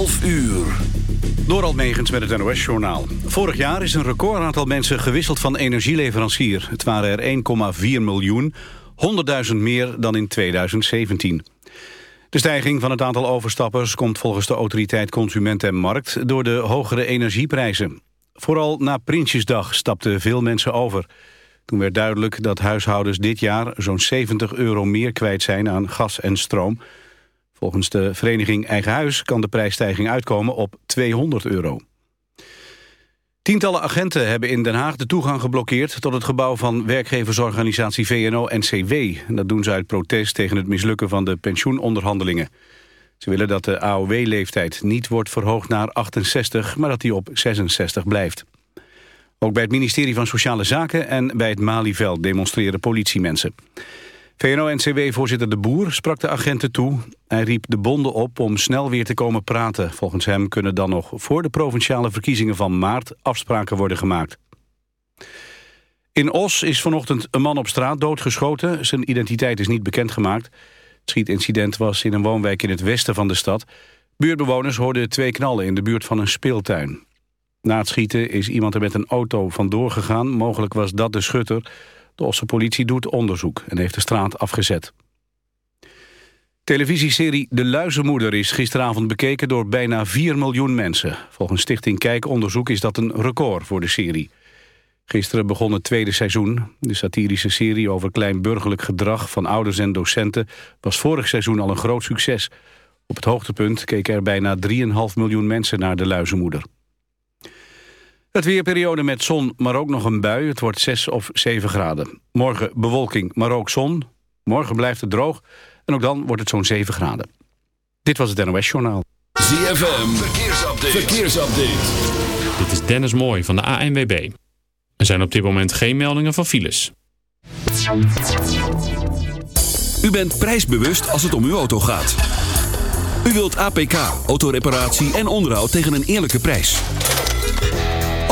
12 uur. Door Almegens met het NOS-journaal. Vorig jaar is een record aantal mensen gewisseld van energieleverancier. Het waren er 1,4 miljoen, 100.000 meer dan in 2017. De stijging van het aantal overstappers komt volgens de autoriteit Consument en Markt... door de hogere energieprijzen. Vooral na Prinsjesdag stapten veel mensen over. Toen werd duidelijk dat huishoudens dit jaar zo'n 70 euro meer kwijt zijn aan gas en stroom... Volgens de vereniging Eigen Huis kan de prijsstijging uitkomen op 200 euro. Tientallen agenten hebben in Den Haag de toegang geblokkeerd... tot het gebouw van werkgeversorganisatie VNO-NCW. Dat doen ze uit protest tegen het mislukken van de pensioenonderhandelingen. Ze willen dat de AOW-leeftijd niet wordt verhoogd naar 68... maar dat die op 66 blijft. Ook bij het ministerie van Sociale Zaken en bij het Malieveld demonstreren politiemensen. VNO-NCW-voorzitter De Boer sprak de agenten toe. Hij riep de bonden op om snel weer te komen praten. Volgens hem kunnen dan nog voor de provinciale verkiezingen van maart afspraken worden gemaakt. In Os is vanochtend een man op straat doodgeschoten. Zijn identiteit is niet bekendgemaakt. Het schietincident was in een woonwijk in het westen van de stad. Buurtbewoners hoorden twee knallen in de buurt van een speeltuin. Na het schieten is iemand er met een auto vandoor gegaan. Mogelijk was dat de schutter... De Osse politie doet onderzoek en heeft de straat afgezet. Televisieserie De Luizenmoeder is gisteravond bekeken door bijna 4 miljoen mensen. Volgens Stichting Kijkonderzoek is dat een record voor de serie. Gisteren begon het tweede seizoen. De satirische serie over kleinburgerlijk gedrag van ouders en docenten... was vorig seizoen al een groot succes. Op het hoogtepunt keken er bijna 3,5 miljoen mensen naar De Luizenmoeder. Het weerperiode met zon, maar ook nog een bui. Het wordt 6 of 7 graden. Morgen bewolking, maar ook zon. Morgen blijft het droog. En ook dan wordt het zo'n 7 graden. Dit was het NOS Journaal. ZFM, verkeersupdate. verkeersupdate. Dit is Dennis Mooij van de ANWB. Er zijn op dit moment geen meldingen van files. U bent prijsbewust als het om uw auto gaat. U wilt APK, autoreparatie en onderhoud tegen een eerlijke prijs.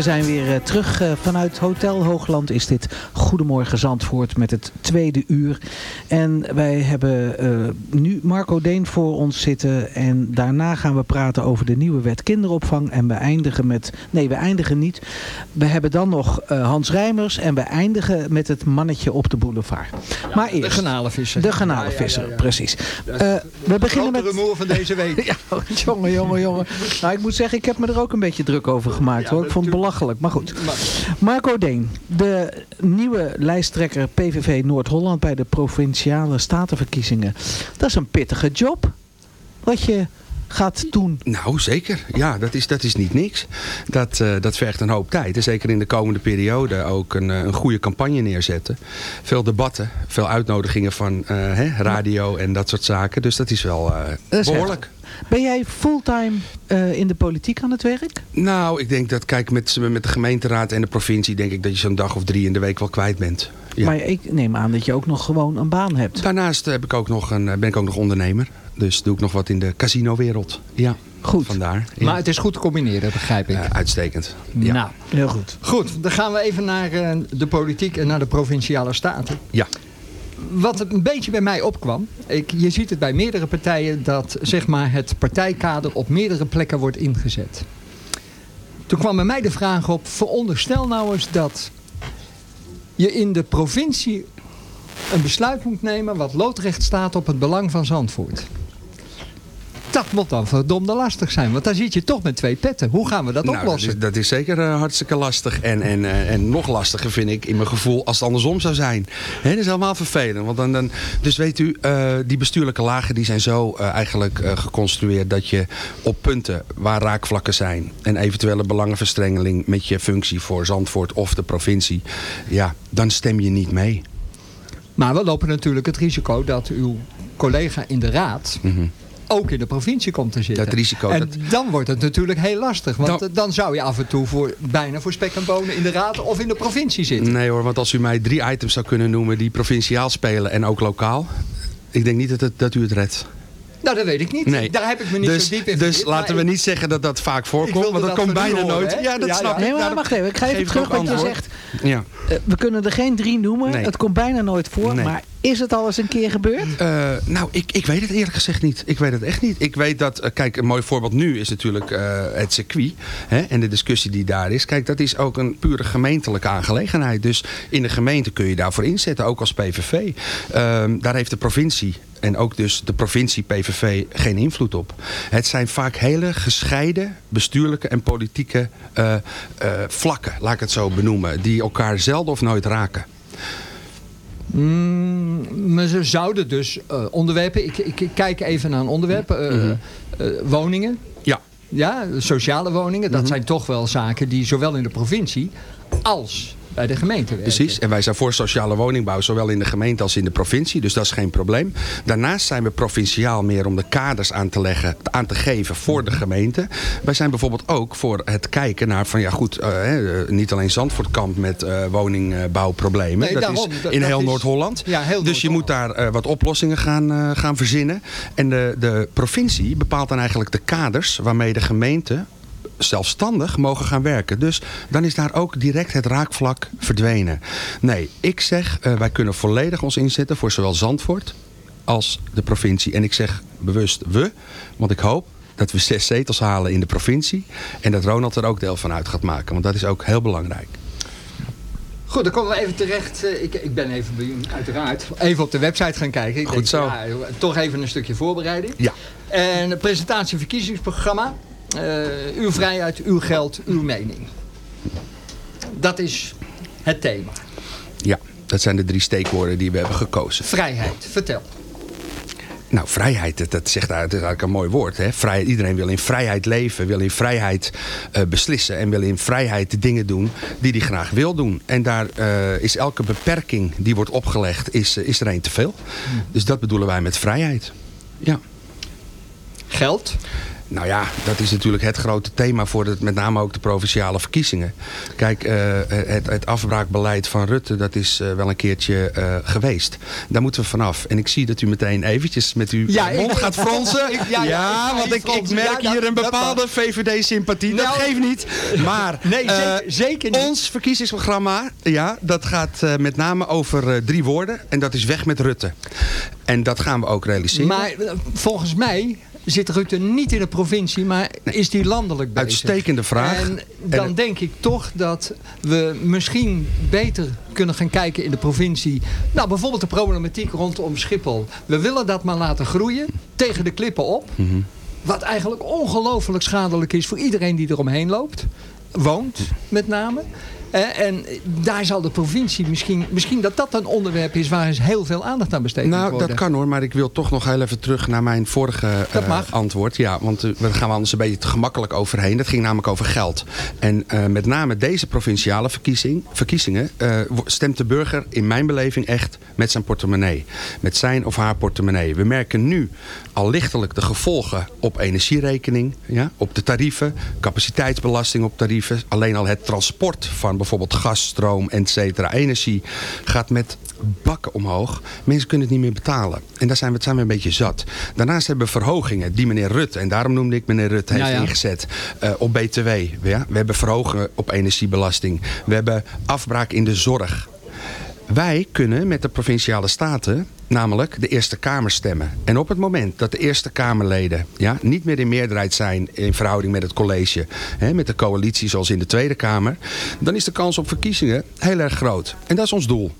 We zijn weer eh, terug eh, vanuit Hotel Hoogland. Is dit Goedemorgen Zandvoort met het tweede uur. En wij hebben eh, nu Marco Deen voor ons zitten. En daarna gaan we praten over de nieuwe wet kinderopvang. En we eindigen met... Nee, we eindigen niet. We hebben dan nog eh, Hans Rijmers. En we eindigen met het mannetje op de boulevard. maar eerst... De genalenvisser. De genalenvisser, precies. Eh, we beginnen met... rumoer van deze week. Ja, jongen, jongen, jongen. Nou, ik moet zeggen, ik heb me er ook een beetje druk over gemaakt hoor. Ik vond het belachelijk, maar goed. Marco Deen, de nieuwe lijsttrekker PVV Noord-Holland bij de provinciale statenverkiezingen. Dat is een pittige job. Wat je gaat doen. Nou, zeker. Ja, dat is, dat is niet niks. Dat, eh, dat vergt een hoop tijd. En zeker in de komende periode ook een, eh, een goede campagne neerzetten. Veel debatten, veel uitnodigingen van eh, hè, radio en dat soort zaken. Dus dat is wel eh, Dat is behoorlijk. Ben jij fulltime eh, in de politiek aan het werk? Nou, ik denk dat, kijk, met, met de gemeenteraad en de provincie... denk ik dat je zo'n dag of drie in de week wel kwijt bent. Ja. Maar ik neem aan dat je ook nog gewoon een baan hebt. Daarnaast heb ik ook nog een, ben ik ook nog ondernemer. Dus doe ik nog wat in de casinowereld. Ja, Goed. vandaar. Ja. Maar het is goed te combineren, begrijp ik. Eh, uitstekend. Ja. Nou, Heel goed. goed. Dan gaan we even naar eh, de politiek en naar de provinciale staten. ja. Wat een beetje bij mij opkwam. Ik, je ziet het bij meerdere partijen dat zeg maar, het partijkader op meerdere plekken wordt ingezet. Toen kwam bij mij de vraag op. Veronderstel nou eens dat je in de provincie een besluit moet nemen wat loodrecht staat op het belang van Zandvoort. Dat moet dan verdomde lastig zijn. Want dan zit je toch met twee petten. Hoe gaan we dat Nou, dat, oplossen? is, dat is zeker eh, hartstikke lastig. En, en, eh, en nog lastiger vind ik in mijn gevoel als het andersom zou zijn. Hè, dat is helemaal vervelend. Want dan, dan, dus weet u, eh, die bestuurlijke lagen die zijn zo eigenlijk geconstrueerd... dat je op punten waar raakvlakken zijn... en eventuele belangenverstrengeling met je functie voor Zandvoort of de provincie... ja, dan stem je niet mee. Maar we lopen natuurlijk het risico dat uw collega in de raad Mhm. Ook in de provincie komt te zitten. Dat risico, En dat- dan wordt het natuurlijk heel lastig. Want Dan- dan zou je af en toe voor, bijna voor spek en bonen in de raad of in de provincie zitten. Nee hoor, want als u mij drie items zou kunnen noemen... die provinciaal spelen en ook lokaal... ik denk niet dat, het, dat u het redt. Nou, dat weet ik niet. Nee. Daar heb ik me niet dus, zo diep in Dus laten we niet zeggen dat dat vaak voorkomt. Want dat, dat komt bijna horen, nooit. Ja, dat Ja, snap ja. ik. Nee, maar wacht even. Ik ga even geef terug wat je zegt. Ja. Eh, we kunnen er geen drie noemen. Nee. Het komt bijna nooit voor. Nee. Maar is het al eens een keer gebeurd? Eh, nou, ik, ik weet het eerlijk gezegd niet. Ik weet het echt niet. Ik weet dat, eh, kijk, een mooi voorbeeld nu is natuurlijk eh, het circuit. Hè, en de discussie die daar is. Kijk, dat is ook een pure gemeentelijke aangelegenheid. Dus in de gemeente kun je daarvoor inzetten, ook als PVV. Ehm, daar heeft de provincie en ook dus de provincie PVV geen invloed op. Het zijn vaak hele gescheiden bestuurlijke en politieke vlakken, laat ik het zo benoemen. Die elkaar zelden of nooit raken. Mm, maar ze zouden dus eh, onderwerpen... Ik, ik, ik kijk even naar een onderwerp. eh, Mhm. eh, woningen. Ja. Ja, sociale woningen. Dat zijn toch wel zaken die zowel in de provincie als bij de gemeente werken. Precies, en wij zijn voor sociale woningbouw, zowel in de gemeente als in de provincie. Dus dat is geen probleem. Daarnaast zijn we provinciaal meer om de kaders aan te leggen, aan te geven voor de gemeente. Wij zijn bijvoorbeeld ook voor het kijken naar van ja goed, hè, niet alleen Zandvoort kampt met eh, woningbouwproblemen. Nee, dat daarom. is in dat heel Noord-Holland. Ja, heel dus je moet daar wat oplossingen gaan, gaan verzinnen. En de, de provincie bepaalt dan eigenlijk de kaders waarmee de gemeente zelfstandig mogen gaan werken. Dus dan is daar ook direct het raakvlak verdwenen. Nee, ik zeg, eh, wij kunnen volledig ons inzetten voor zowel Zandvoort als de provincie. En ik zeg bewust we, want ik hoop dat we zes zetels halen in de provincie. En dat Ronald er ook deel van uit gaat maken. Want dat is ook heel belangrijk. Goed, dan komen we even terecht. Eh, Ik, ik ben even, bij uiteraard, even op de website gaan kijken. Ik Goed denk, zo. Ja, toch even een stukje voorbereiding. Ja. En presentatie verkiezingsprogramma. Eh, uw vrijheid, uw geld, uw mening. Dat is het thema. Ja, dat zijn de drie steekwoorden die we hebben gekozen. Vrijheid, vertel. Nou, vrijheid, dat, dat zegt dat is eigenlijk een mooi woord. Hè? Vrijheid, iedereen wil in vrijheid leven, wil in vrijheid eh, beslissen... en wil in vrijheid de dingen doen die hij graag wil doen. En daar eh, is elke beperking die wordt opgelegd, is, is er een te veel. Dus dat bedoelen wij met vrijheid. Ja. Geld. Nou ja, dat is natuurlijk het grote thema voor het, met name ook de provinciale verkiezingen. Kijk, eh, het, het afbraakbeleid van Rutte, dat is eh, wel een keertje eh, geweest. Daar moeten we vanaf. En ik zie dat u meteen eventjes met uw Ja, mond ik- gaat fronsen. Ik- ja, ja, ja, want ik, merk dat- hier een bepaalde VVD-sympathie. dat Nou, geeft niet. Maar Nee, zeker, zeker niet. ons verkiezingsprogramma, ja, dat gaat met name over drie woorden. En dat is weg met Rutte. En dat gaan we ook realiseren. Maar volgens mij zit Rutte niet in de provincie, maar is die landelijk bezig. Uitstekende vraag. En dan En- denk ik toch dat we misschien beter kunnen gaan kijken in de provincie. Nou, bijvoorbeeld de problematiek rondom Schiphol. We willen dat maar laten groeien, tegen de klippen op. Mhm. Wat eigenlijk ongelooflijk schadelijk is voor iedereen die eromheen loopt. Woont, met name. Eh, en daar zal de provincie misschien... Misschien dat dat een onderwerp is waar eens heel veel aandacht aan besteed moet Nou, worden. dat kan hoor, maar ik wil toch nog heel even terug naar mijn vorige eh, mag. antwoord. Ja, want uh, daar gaan we anders een beetje te gemakkelijk overheen. Dat ging namelijk over geld. En uh, met name deze provinciale verkiezing, verkiezingen uh, stemt de burger in mijn beleving echt met zijn portemonnee. Met zijn of haar portemonnee. We merken nu al lichtelijk de gevolgen op energierekening, ja, op de tarieven, capaciteitsbelasting op tarieven. Alleen al het transport van bijvoorbeeld gas, stroom, et cetera, energie gaat met bakken omhoog. Mensen kunnen het niet meer betalen. En daar zijn we, zijn we een beetje zat. Daarnaast hebben we verhogingen die meneer Rutte, en daarom noemde ik meneer Rutte, heeft Ja, ja. ingezet uh, op BTW. Ja? We hebben verhogingen op energiebelasting. We hebben afbraak in de zorg. Wij kunnen met de provinciale staten namelijk de Eerste Kamer stemmen. En op het moment dat de Eerste Kamerleden ja, niet meer in meerderheid zijn in verhouding met het college, hè, met de coalitie zoals in de Tweede Kamer, dan is de kans op verkiezingen heel erg groot. En dat is ons doel.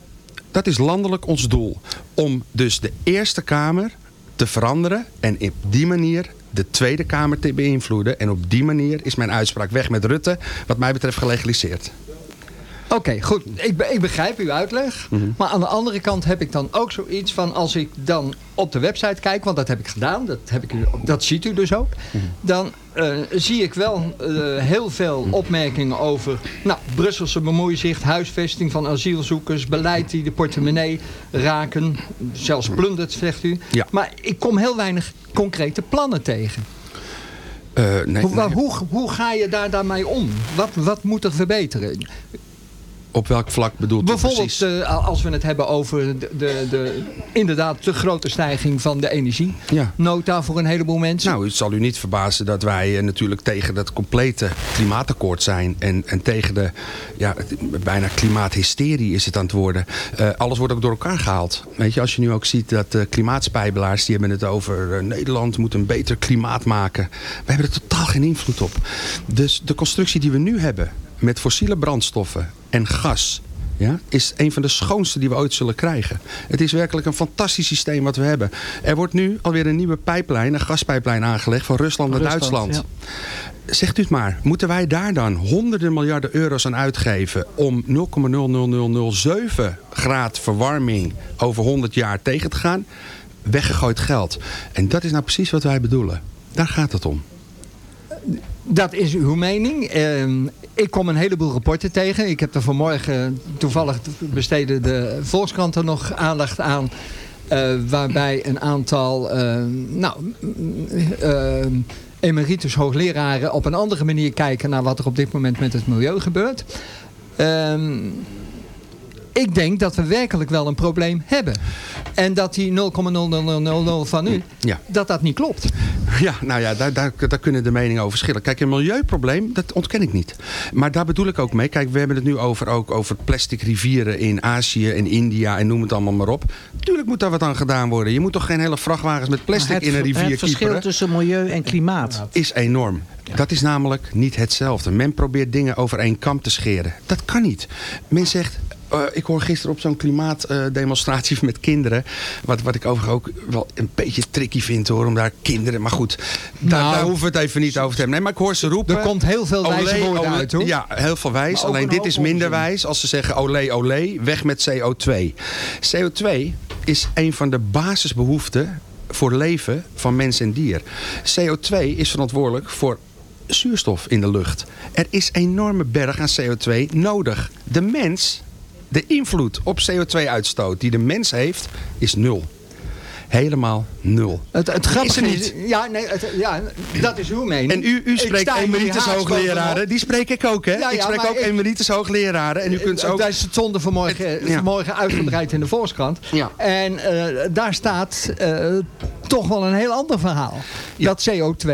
Dat is landelijk ons doel. Om dus de Eerste Kamer te veranderen en op die manier de Tweede Kamer te beïnvloeden. En op die manier is mijn uitspraak weg met Rutte, wat mij betreft gelegaliseerd. Oké, okay, goed. Ik, be ik, begrijp uw uitleg. Mhm. Mm -hmm. Maar aan de andere kant heb ik dan ook zoiets van... als ik dan op de website kijk, want dat heb ik gedaan... dat, heb ik, dat ziet u dus ook... Mhm. dan uh, zie ik wel uh, heel veel opmerkingen over... nou, Brusselse bemoeizicht, huisvesting van asielzoekers... beleid die de portemonnee raken. Zelfs plundert, zegt u. Ja. Maar ik kom heel weinig concrete plannen tegen. Uh, nee, hoe, nee. Hoe, hoe, ga je daar daarmee om? Wat, wat moet er verbeteren? Op welk vlak bedoelt u Bijvoorbeeld uh, als we het hebben over de, de, de, inderdaad de grote stijging van de energie. Ja. Nota voor een heleboel mensen. Nou, het zal u niet verbazen dat wij uh, natuurlijk tegen dat complete klimaatakkoord zijn. En, en tegen de ja, bijna klimaathysterie is het aan het worden. Uh, alles wordt ook door elkaar gehaald. Weet je, als je nu ook ziet dat klimaatspijbelaars, die hebben het over Nederland moet een beter klimaat maken. We hebben er totaal geen invloed op. Dus de constructie die we nu hebben met fossiele brandstoffen en gas... Ja, is een van de schoonste die we ooit zullen krijgen. Het is werkelijk een fantastisch systeem wat we hebben. Er wordt nu alweer een nieuwe pijplijn, een gaspijplijn aangelegd... van Rusland naar Rusland, Duitsland. Ja. Zegt u het maar, moeten wij daar dan honderden miljarden euro's aan uitgeven... om 0,00007 graad verwarming over 100 jaar tegen te gaan? Weggegooid geld. En dat is nou precies wat wij bedoelen. Daar gaat het om. Dat is uw mening. Uh, ik kom een heleboel rapporten tegen. Ik heb er vanmorgen toevallig besteden de Volkskrant er nog aandacht aan. Uh, waarbij een aantal uh, nou, emeritus hoogleraren op een andere manier kijken naar wat er op dit moment met het milieu gebeurt. Ehm, ik denk dat we werkelijk wel een probleem hebben. En dat die 0,0000 van u, ja. dat dat niet klopt. Ja, nou ja, daar, daar, daar kunnen de meningen over verschillen. Kijk, een milieuprobleem, dat ontken ik niet. Maar daar bedoel ik ook mee. Kijk, we hebben het nu over, ook over plastic rivieren in Azië en India en noem het allemaal maar op. Tuurlijk moet daar wat aan gedaan worden. Je moet toch geen hele vrachtwagens met plastic het, in een rivier Het verschil kieperen? tussen milieu en klimaat is enorm. Dat is namelijk niet hetzelfde. Men probeert dingen over één kam te scheren. Dat kan niet. Men zegt, uh, ik hoor gisteren op zo'n klimaatdemonstratie uh, met kinderen. Wat, wat ik overigens ook wel een beetje tricky vind hoor. Om daar kinderen. Maar goed, nou, daar, daar hoeven we het even niet over te hebben. Nee, maar ik hoor ze roepen. Er komt heel veel wijze olé, woorden olé, uit hoor. Ja, heel veel wijs. Alleen dit is minder wijs als ze zeggen olé olé. Weg met CO2. CO2 is een van de basisbehoeften voor leven van mens en dier. CO2 is verantwoordelijk voor zuurstof in de lucht. Er is een enorme berg aan CO2 nodig. De mens, de invloed op CO2-uitstoot die de mens heeft, is nul. Helemaal nul. Het, het grappige Is er is, ja, nee, het- ja, dat is uw mening. En u, u spreekt emeritus hoogleraren. Die spreek ik ook, hè? Ja, ik spreek ook ik- emeritus hoogleraren. En u kunt ze ook... Daar is het zonde vanmorgen, ja. vanmorgen uitgebreid in de Volkskrant. Ja. En eh, daar staat eh, toch wel een heel ander verhaal. Dat CO2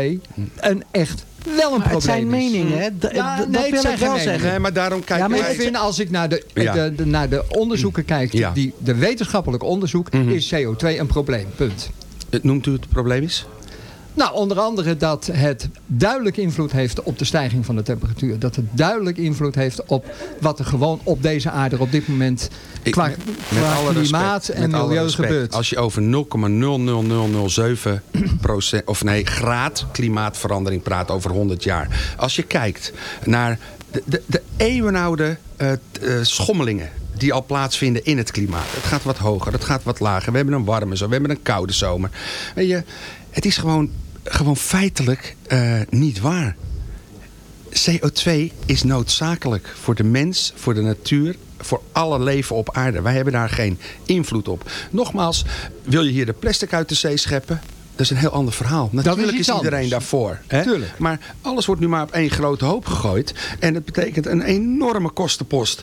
een echt wel een Maar probleem het zijn is. meningen, hè? D- Ja, d- dat wil zijn ik wel zeggen. Nee, maar daarom kijk Ja, maar wij- Ik vind als ik naar de, Ja. de, de- naar de onderzoeken kijk, Ja. die, de wetenschappelijk onderzoek, Mhm. is CO2 een probleem. Punt. Eh, Noemt u het probleem is? Nou, onder andere dat het duidelijk invloed heeft op de stijging van de temperatuur. Dat het duidelijk invloed heeft op wat er gewoon op deze aarde op dit moment Ik- qua, met- qua alle klimaat respect, en milieu respect, gebeurt. Als je over 0,00007 procent, of nee, graad klimaatverandering praat over 100 jaar. Als je kijkt naar de, de, de eeuwenoude eh, eh, schommelingen die al plaatsvinden in het klimaat. Het gaat wat hoger, het gaat wat lager. We hebben een warme zomer, we hebben een koude zomer. Weet je, het is gewoon, gewoon feitelijk eh, niet waar. CO2 is noodzakelijk voor de mens, voor de natuur, voor alle leven op aarde. Wij hebben daar geen invloed op. Nogmaals, wil je hier de plastic uit de zee scheppen? Dat is een heel ander verhaal. Natuurlijk is, iedereen anders. daarvoor. Hè? Tuurlijk. Maar alles wordt nu maar op één grote hoop gegooid. En het betekent een enorme kostenpost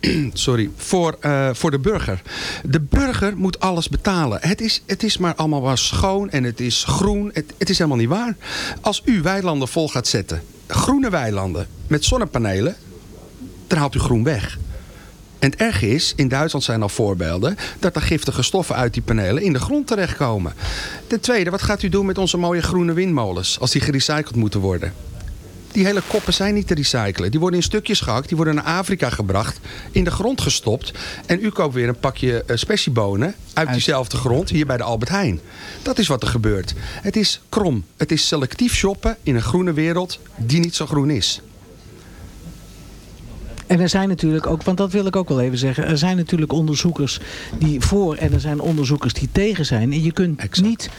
sorry, voor, eh, voor de burger. De burger moet alles betalen. Het is, het is maar allemaal maar schoon en het is groen. Het, het is helemaal niet waar. Als u weilanden vol gaat zetten, groene weilanden met zonnepanelen, dan haalt u groen weg. En het erge is, in Duitsland zijn al voorbeelden... dat er giftige stoffen uit die panelen in de grond terechtkomen. Ten tweede, wat gaat u doen met onze mooie groene windmolens... als die gerecycled moeten worden? Die hele koppen zijn niet te recyclen. Die worden in stukjes gehakt, die worden naar Afrika gebracht... in de grond gestopt. En u koopt weer een pakje uh, spessiebonen uit diezelfde grond... hier bij de Albert Heijn. Dat is wat er gebeurt. Het is krom. Het is selectief shoppen in een groene wereld die niet zo groen is. En er zijn natuurlijk ook, want dat wil ik ook wel even zeggen. Er zijn natuurlijk onderzoekers die voor en er zijn onderzoekers die tegen zijn. En je kunt, niet,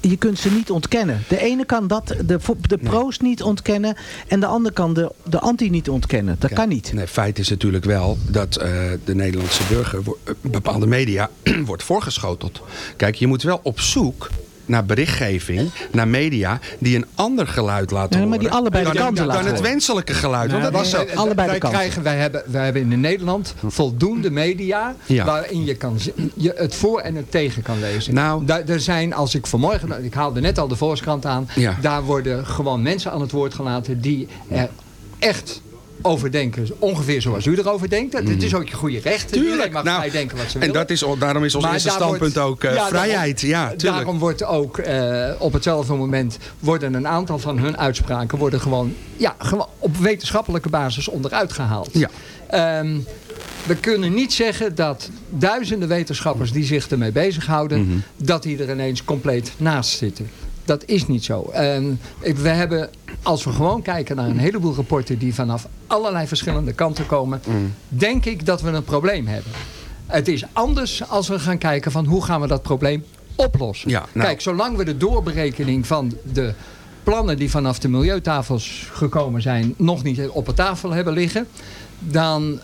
je kunt ze niet ontkennen. De ene kan dat, de, de pro's niet ontkennen. En de andere kan de, de anti niet ontkennen. Dat kan niet. Nee, feit is natuurlijk wel dat uh, de Nederlandse burger wo- bepaalde media wordt voorgeschoteld. Kijk, je moet wel op zoek naar berichtgeving, naar media die een ander geluid laten Nee, horen. maar die allebei de dan, kanten dan laten het horen. wenselijke geluid. want dat was zo. wij, wij, krijgen, wij, hebben, wij hebben in Nederland voldoende media waarin je, kan, je het voor en het tegen kan lezen. Nou- Daar, er zijn, als ik vanmorgen, ik haalde net al de Volkskrant aan, daar worden gewoon mensen aan het woord gelaten die er echt over denken. Ongeveer zoals u erover denkt. Het is ook je goede recht. Iedereen Tuurlijk. mag Nou, vrij denken wat ze en willen. dat is, daarom is ons Maar eerste standpunt wordt- ook eh, ja, daarom- vrijheid. Ja, tuurlijk. Daarom wordt ook eh, op hetzelfde moment worden een aantal van hun uitspraken worden gewoon, ja, gewoon op wetenschappelijke basis onderuit gehaald. Ja. Ehm, we kunnen niet zeggen dat duizenden wetenschappers die zich ermee bezighouden, Mhm. dat die er ineens compleet naast zitten. Dat is niet zo. Ehm, ik- we hebben, als we gewoon kijken naar een heleboel rapporten die vanaf allerlei verschillende kanten komen, Mhm. denk ik dat we een probleem hebben. Het is anders als we gaan kijken van hoe gaan we dat probleem oplossen. Ja, nou- Kijk, zolang we de doorberekening van de plannen die vanaf de milieutafels gekomen zijn nog niet op de tafel hebben liggen, dan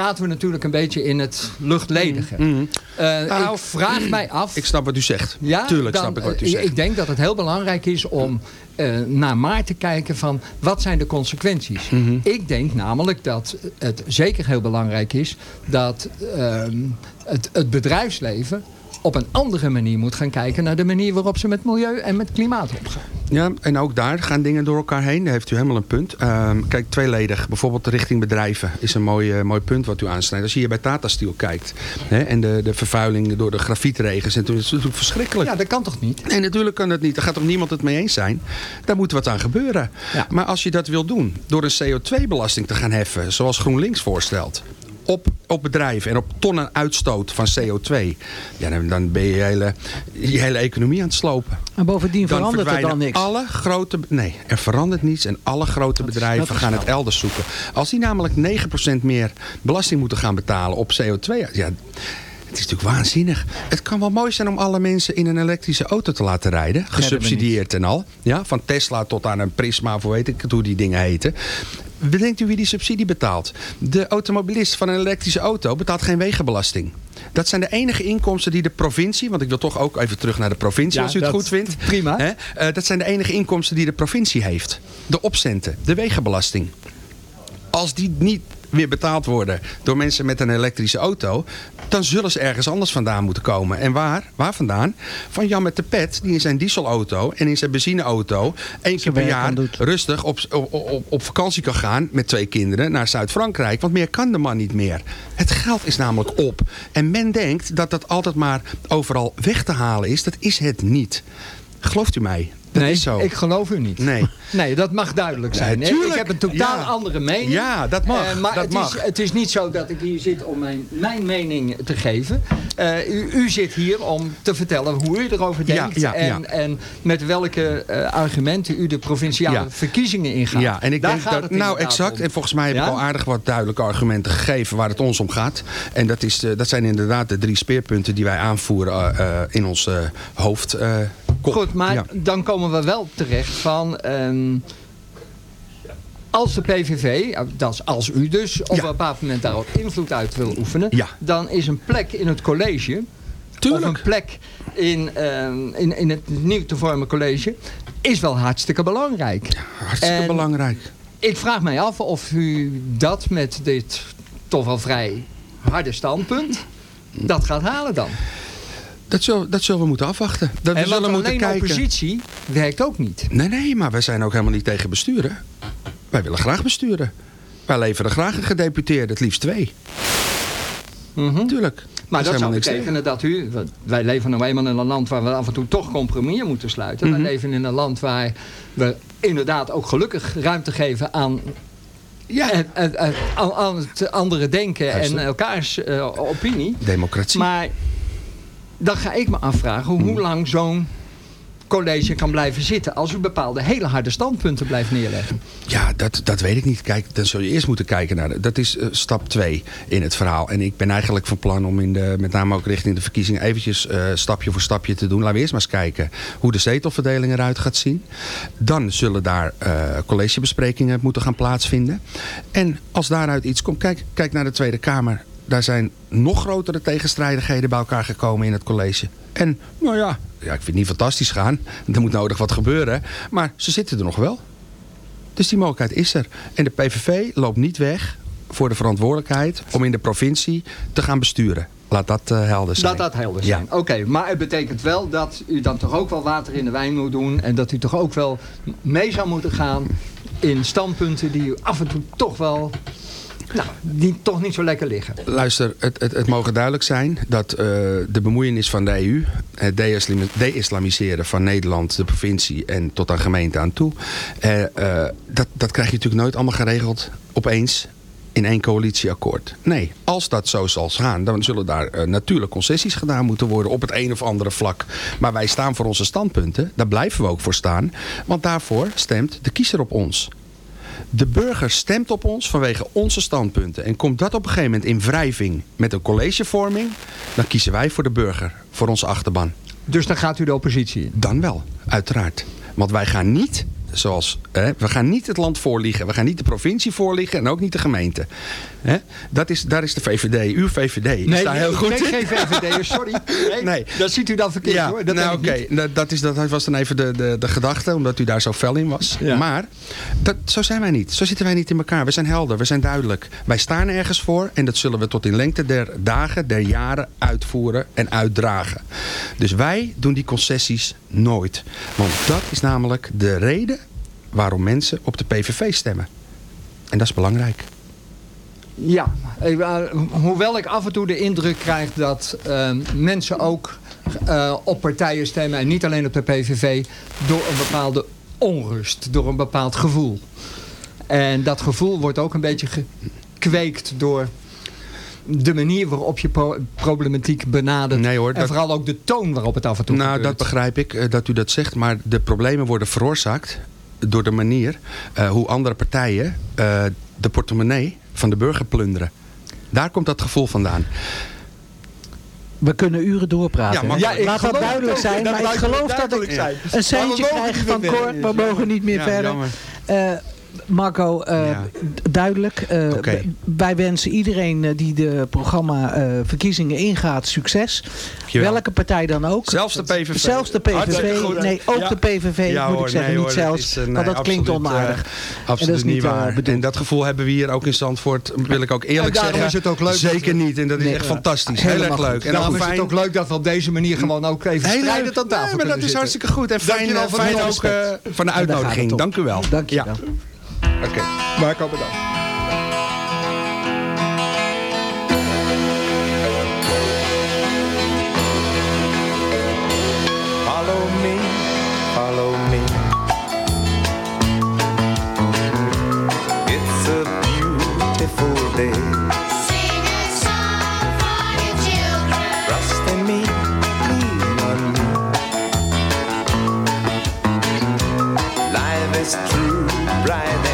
praten we natuurlijk een beetje in het luchtledige. Mhm. Eh, Nou, ik vraag mij af... Ik snap wat u zegt. Ja, Tuurlijk dan, snap ik wat u eh, zegt. Ik denk dat het heel belangrijk is om eh, naar maar te kijken van wat zijn de consequenties. Mhm. Ik denk namelijk dat het zeker heel belangrijk is dat ehm, het, het bedrijfsleven op een andere manier moet gaan kijken naar de manier waarop ze met milieu en met klimaat omgaan. Ja, en ook daar gaan dingen door elkaar heen. Daar heeft u helemaal een punt. Ehm, kijk, tweeledig. Bijvoorbeeld richting bedrijven is een mooi, eh, mooi punt wat u aansnijdt. Als je hier bij Tata Steel kijkt. Hè, en de, de vervuiling door de grafietregens. En toen is het natuurlijk verschrikkelijk. Ja, dat kan toch niet? Nee, natuurlijk kan dat niet. Daar gaat toch niemand het mee eens zijn. Daar moet wat aan gebeuren. Ja. Maar als je dat wil doen door een CO2-belasting te gaan heffen... zoals GroenLinks voorstelt... Op, op bedrijven en op tonnen uitstoot van CO2... Ja, dan, dan ben je je hele, je hele economie aan het slopen. En bovendien Dan verandert er dan niks. alle grote... Nee, er verandert niets en alle grote bedrijven is gaan het elders zoeken. Als die namelijk 9% meer belasting moeten gaan betalen op CO2... Ja, het is natuurlijk waanzinnig. Het kan wel mooi zijn om alle mensen in een elektrische auto te laten rijden. Gesubsidieerd en al. Ja, van Tesla tot aan een Prisma, of hoe weet ik het, hoe die dingen heten. Bedenkt u wie die subsidie betaalt? De automobilist van een elektrische auto betaalt geen wegenbelasting. Dat zijn de enige inkomsten die de provincie... want ik wil toch ook even terug naar de provincie Ja, als u het goed vindt. prima. Hè? Eh, dat zijn de enige inkomsten die de provincie heeft. De opcenten, de wegenbelasting. Als die niet weer betaald worden door mensen met een elektrische auto... dan zullen ze ergens anders vandaan moeten komen. En waar? Waar vandaan? Van Jan met de pet, die in zijn dieselauto en in zijn benzineauto... één keer per jaar rustig op, op, op, op vakantie kan gaan met twee kinderen naar Zuid-Frankrijk. Want meer kan de man niet meer. Het geld is namelijk op. En men denkt dat dat altijd maar overal weg te halen is. Dat is het niet. Gelooft u mij? Dat nee, is zo. ik geloof u niet. Nee. Nee, dat mag duidelijk zijn. Nee, tuurlijk. Ik heb een totaal Ja. andere mening. Ja, dat mag. Eh, maar Dat het, mag. Is, het is niet zo dat ik hier zit om mijn, mijn mening te geven. Eh, u, u zit hier om te vertellen hoe u erover denkt. ja, en, en met welke eh, argumenten u de provinciale verkiezingen ingaat. Ja, en ik Daar denk gaat dat. het Nou, exact. om. En volgens mij heb ik al aardig wat duidelijke argumenten gegeven waar het ons om gaat. En dat, is, dat zijn inderdaad de drie speerpunten die wij aanvoeren in ons eh, hoofd. Goed, maar dan komen we wel terecht van... ehm, als de PVV, eh, dat is als u dus op Ja. een bepaald moment daarop invloed uit wil oefenen... Ja. dan is een plek in het college... Tuurlijk. of een plek in, ehm, in, in het nieuw te vormen college... is wel hartstikke belangrijk. Hartstikke En- belangrijk. Ik vraag mij af of u dat met dit toch wel vrij harde standpunt... dat gaat halen dan. Dat zullen, dat zullen we moeten afwachten. Dat we en zullen want moeten alleen kijken. oppositie werkt ook niet. Nee, nee, maar wij zijn ook helemaal niet tegen besturen. Wij willen graag besturen. Wij leveren graag een gedeputeerde, het liefst twee. Mhm. Tuurlijk. Maar dat zou betekenen dat u... Wij leven nou eenmaal in een land waar we af en toe toch compromissen moeten sluiten. Mhm. We leven in een land waar we inderdaad ook gelukkig ruimte geven aan... Ja. aan, het andere denken en elkaars eh, opinie. Democratie. Maar dan ga ik me afvragen hoe lang zo'n college kan blijven zitten... als u bepaalde hele harde standpunten blijft neerleggen. Ja, dat, dat weet ik niet. Kijk, dan zul je eerst moeten kijken naar... De, dat is eh, stap 2 in het verhaal. En ik ben eigenlijk van plan om in de, met name ook richting de verkiezingen... eventjes eh, stapje voor stapje te doen. Laten we eerst maar eens kijken hoe de zetelverdeling eruit gaat zien. Dan zullen daar eh, collegebesprekingen moeten gaan plaatsvinden. En als daaruit iets komt... Kijk, kijk naar de Tweede Kamer. Daar zijn nog grotere tegenstrijdigheden bij elkaar gekomen in het college. En, nou ja, ja ik vind het niet fantastisch gaan. Er moet nodig wat gebeuren. Maar ze zitten er nog wel. Dus die mogelijkheid is er. En de PVV loopt niet weg voor de verantwoordelijkheid om in de provincie te gaan besturen. Laat dat eh, helder zijn. Dat dat helder Ja. zijn. Oké, maar het betekent wel dat u dan toch ook wel water in de wijn moet doen. En dat u toch ook wel mee zou moeten gaan in standpunten die u af en toe toch wel... Nou, die toch niet zo lekker liggen. Luister, het, het, het mogen duidelijk zijn dat eh, de bemoeienis van de EU... het de-islami- de-islamiseren van Nederland, de provincie en tot aan gemeente aan toe... eh, eh, dat, dat krijg je natuurlijk nooit allemaal geregeld opeens in één coalitieakkoord. Nee, als dat zo zal gaan, dan zullen daar natuurlijk concessies gedaan moeten worden op het een of andere vlak. Maar wij staan voor onze standpunten, daar blijven we ook voor staan. Want daarvoor stemt de kiezer op ons. De burger stemt op ons vanwege onze standpunten. En komt dat op een gegeven moment in wrijving met een collegevorming... dan kiezen wij voor de burger, voor onze achterban. Dus dan gaat u de oppositie in. Dan wel, uiteraard. Want wij gaan niet, zoals, hè, we gaan niet het land voorliegen. We gaan niet de provincie voorliegen en ook niet de gemeente. Hè? Dat is, daar is de VVD, uw VVD. is daar heel goed in. geen VVD'er, sorry. Nee, Nee. Dat ziet u dan verkeerd Ja, hoor. Dat nou oké, niet. dat, dat, is, dat was dan even de, de, de gedachte, omdat u daar zo fel in was. Ja. Maar dat, zo zijn wij niet. Zo zitten wij niet in elkaar. We zijn helder, we zijn duidelijk. Wij staan ergens voor en dat zullen we tot in lengte der dagen, der jaren uitvoeren en uitdragen. Dus wij doen die concessies nooit. Want dat is namelijk de reden waarom mensen op de PVV stemmen. En dat is belangrijk. Ja, eh, hoewel ik af en toe de indruk krijg dat eh, mensen ook eh, op partijen stemmen... en niet alleen op de PVV, door een bepaalde onrust, door een bepaald gevoel. En dat gevoel wordt ook een beetje gekweekt door de manier waarop je pro- problematiek benadert. Nee hoor, en dat- vooral ook de toon waarop het af en toe Nou, gebeurt. dat begrijp ik eh, dat u dat zegt. Maar de problemen worden veroorzaakt door de manier eh, hoe andere partijen eh, de portemonnee van de burger plunderen. Daar komt dat gevoel vandaan. We kunnen uren doorpraten. Ja, maar-? Ja, Laat dat duidelijk zijn. Dat Maar ik geloof dat ik zijn. een centje we mogen krijg niet van meer Cor. verder. Marco, eh, duidelijk. Eh, wij wensen iedereen eh, die de programma verkiezingen ingaat succes. Welke partij dan ook. Zelfs de PVV. Zelfs de PVV. Nee, ook de PVV moet ik zeggen. Niet zelfs, dat want dat klinkt onaardig. absoluut dat is niet waar. En dat gevoel hebben we hier ook in Zandvoort, wil ik ook eerlijk zeggen. is het ook leuk. Zeker niet. En dat is echt fantastisch. Heel erg leuk. En daarom is het ook leuk dat we op deze manier hm. gewoon ook even strijden aan tafel maar dat is hartstikke goed. En fijn ook van de uitnodiging. Dank u wel. Dank je wel. Oké, okay. Marco bedankt. Follow me, follow me. It's a beautiful day. Sing a song for children. Trust in me. Life is true, bright.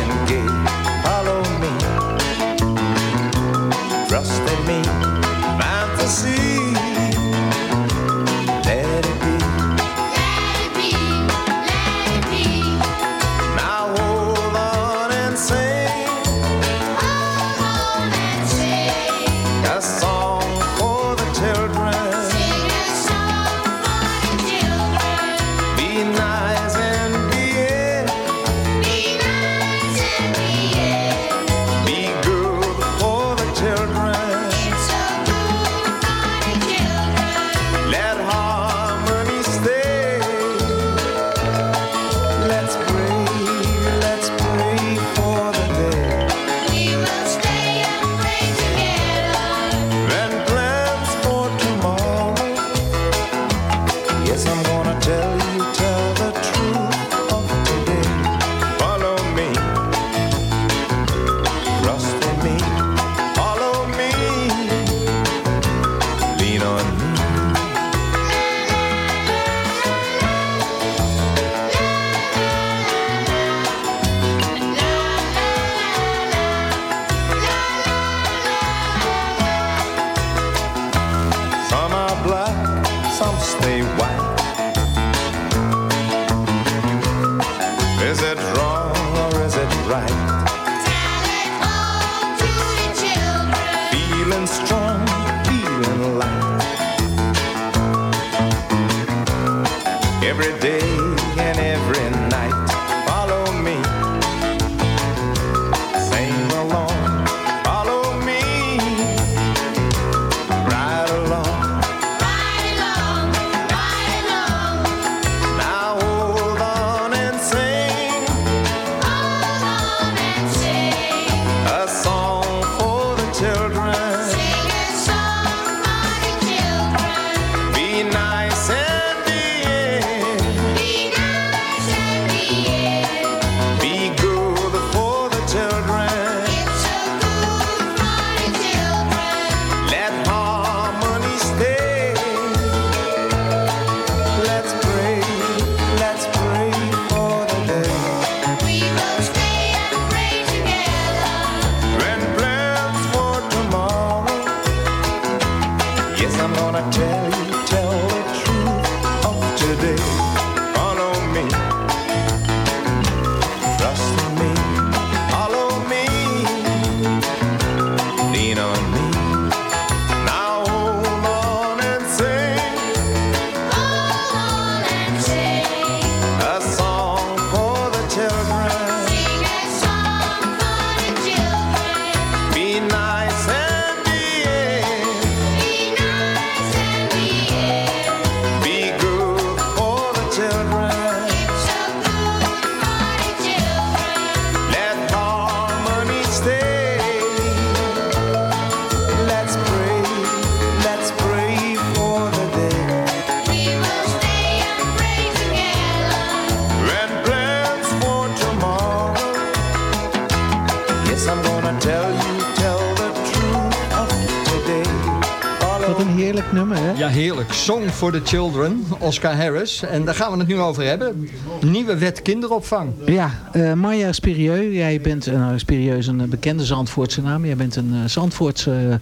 for the Children, Oscar Harris. En daar gaan we het nu over hebben. Nieuwe wet kinderopvang. Ja, eh, uh, Marja Spirieu, jij bent uh, Spirieu is een eh, bekende Zandvoortse naam. Jij bent een Zandvoortse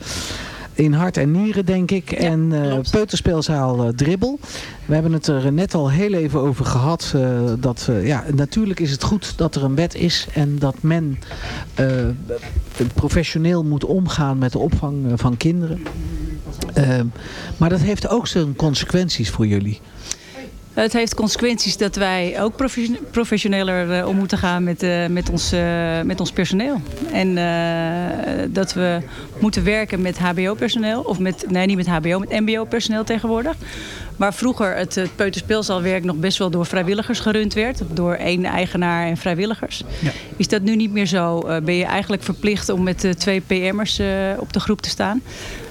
in hart en nieren, denk ik. En uh, peuterspeelzaal Dribbel. We hebben het er net al heel even over gehad. Dat, ja, natuurlijk is het goed dat er een wet is. En dat men professioneel moet omgaan met de opvang van kinderen. Ehm, maar dat heeft ook zijn consequenties voor jullie. Het heeft consequenties dat wij ook profession- professioneler eh, om moeten gaan met, eh, met, ons, eh, met ons personeel. En dat we moeten werken met hbo-personeel. Of met, nee, niet met hbo, met mbo-personeel tegenwoordig. Waar vroeger het, het peuterspeelzaalwerk nog best wel door vrijwilligers gerund werd. Door één eigenaar en vrijwilligers. Is dat nu niet meer zo? Ben je eigenlijk verplicht om met twee PM'ers op de groep te staan.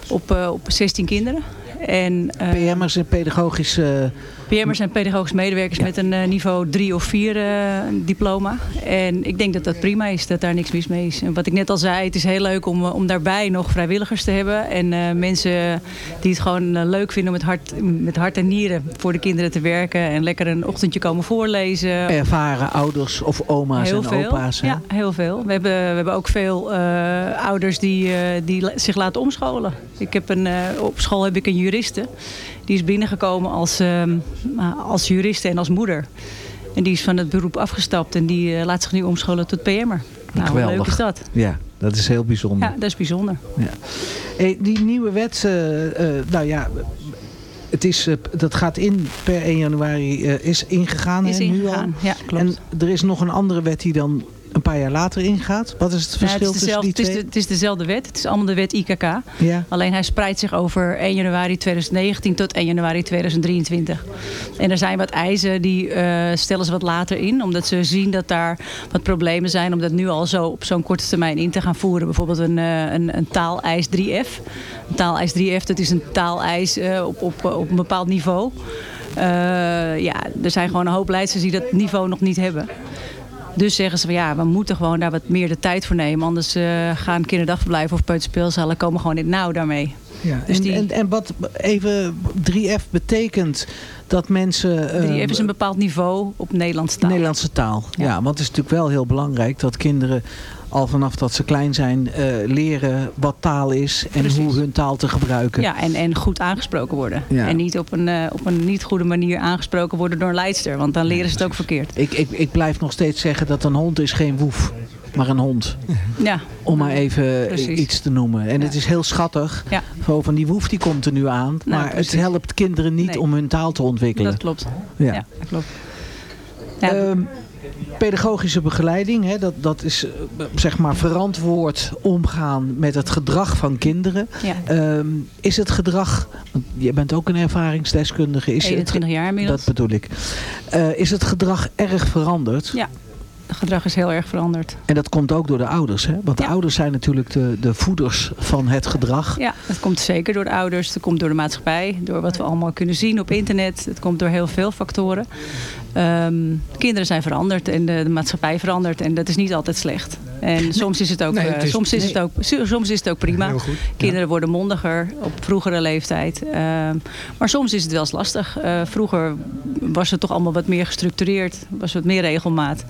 Op, eh, op 16 kinderen. En, eh, PM'ers en pedagogische... PM'ers zijn pedagogisch medewerkers met een eh, niveau 3 of 4 eh, diploma. En ik denk dat dat prima is, dat daar niks mis mee is. En wat ik net al zei, het is heel leuk om, eh, om daarbij nog vrijwilligers te hebben. En mensen die het gewoon leuk vinden om met hart, met hart en nieren voor de kinderen te werken. En lekker een ochtendje komen voorlezen. Ervaren ouders of oma's Heel en veel. opa's. hè? Ja, heel veel. We hebben, we hebben ook veel ouders die, die zich laten omscholen. Ik heb een, op school heb ik een juriste. Die is binnengekomen als, ehm, als juriste en als moeder. En die is van het beroep afgestapt en die eh, laat zich nu omscholen tot PM'er. Nou, Geweldig. leuk is dat? Ja, dat is heel bijzonder. Ja, dat is bijzonder. Ja. Hey, die nieuwe wet, eh, eh, nou ja, het is, eh, dat gaat in per 1 januari, eh, is ingegaan Is hè, nu al. ingegaan, ja, klopt. En er is nog een andere wet die dan een paar jaar later ingaat. Wat is het Ja, verschil het, is tussen die het, is de- het is dezelfde wet. Het is allemaal de wet IKK. Ja. Alleen hij spreidt zich over 1 januari 2019 tot 1 januari 2023. En er zijn wat eisen die eh, stellen ze wat later in. Omdat ze zien dat daar wat problemen zijn. Om dat nu al zo op zo'n korte termijn in te gaan voeren. Bijvoorbeeld een, eh, een, een taaleis 3F. Een taaleis 3F dat is een taaleis eh, op, op, op een bepaald niveau. Ja, er zijn gewoon een hoop leidsters die dat niveau nog niet hebben. Dus zeggen ze van ja, we moeten gewoon daar wat meer de tijd voor nemen. Anders eh, gaan kinderdagverblijven of peuterspeelzalen komen gewoon in het nauw daarmee. Ja. Dus en, die- en, en wat even 3F betekent dat mensen... eh, 3F is een bepaald niveau op Nederlandse taal. Nederlandse taal. Ja. want het is natuurlijk wel heel belangrijk dat kinderen al vanaf dat ze klein zijn eh, leren wat taal is en Precies. hoe hun taal te gebruiken. Ja, en, en goed aangesproken worden. Ja. En niet op een, eh, op een niet goede manier aangesproken worden door een leidster. Want dan leren ze het ook verkeerd. Ik, ik, ik blijf nog steeds zeggen dat een hond is geen woef, maar een hond. Ja. Om maar even Precies. iets te noemen. En het is heel schattig. Ja. Van die woef die komt er nu aan. Nou, maar precies. het helpt kinderen niet Nee. om hun taal te ontwikkelen. Dat klopt. Ja. Ja, dat klopt. Ehm, pedagogische begeleiding, hè, dat, dat is eh, zeg maar verantwoord omgaan met het gedrag van kinderen. Ja. Ehm, is het gedrag, want je bent ook een ervaringsdeskundige, is het, 21 jaar inmiddels. dat bedoel ik. Eh, is het gedrag erg veranderd? Ja, gedrag is heel erg veranderd. En dat komt ook door de ouders, hè? Want de Ja. ouders zijn natuurlijk de, de voeders van het gedrag. Ja, dat komt zeker door de ouders. Het komt door de maatschappij. Door wat we allemaal kunnen zien op internet. Het komt door heel veel factoren. Ehm, kinderen zijn veranderd en de, de maatschappij verandert. En dat is niet altijd slecht. En soms is het ook, Nee, eh, het is- soms is het ook, soms is het ook prima. Heel goed, Kinderen worden mondiger op vroegere leeftijd. Ehm, maar soms is het wel eens lastig. Eh, vroeger was het toch allemaal wat meer gestructureerd. Was wat meer regelmaat.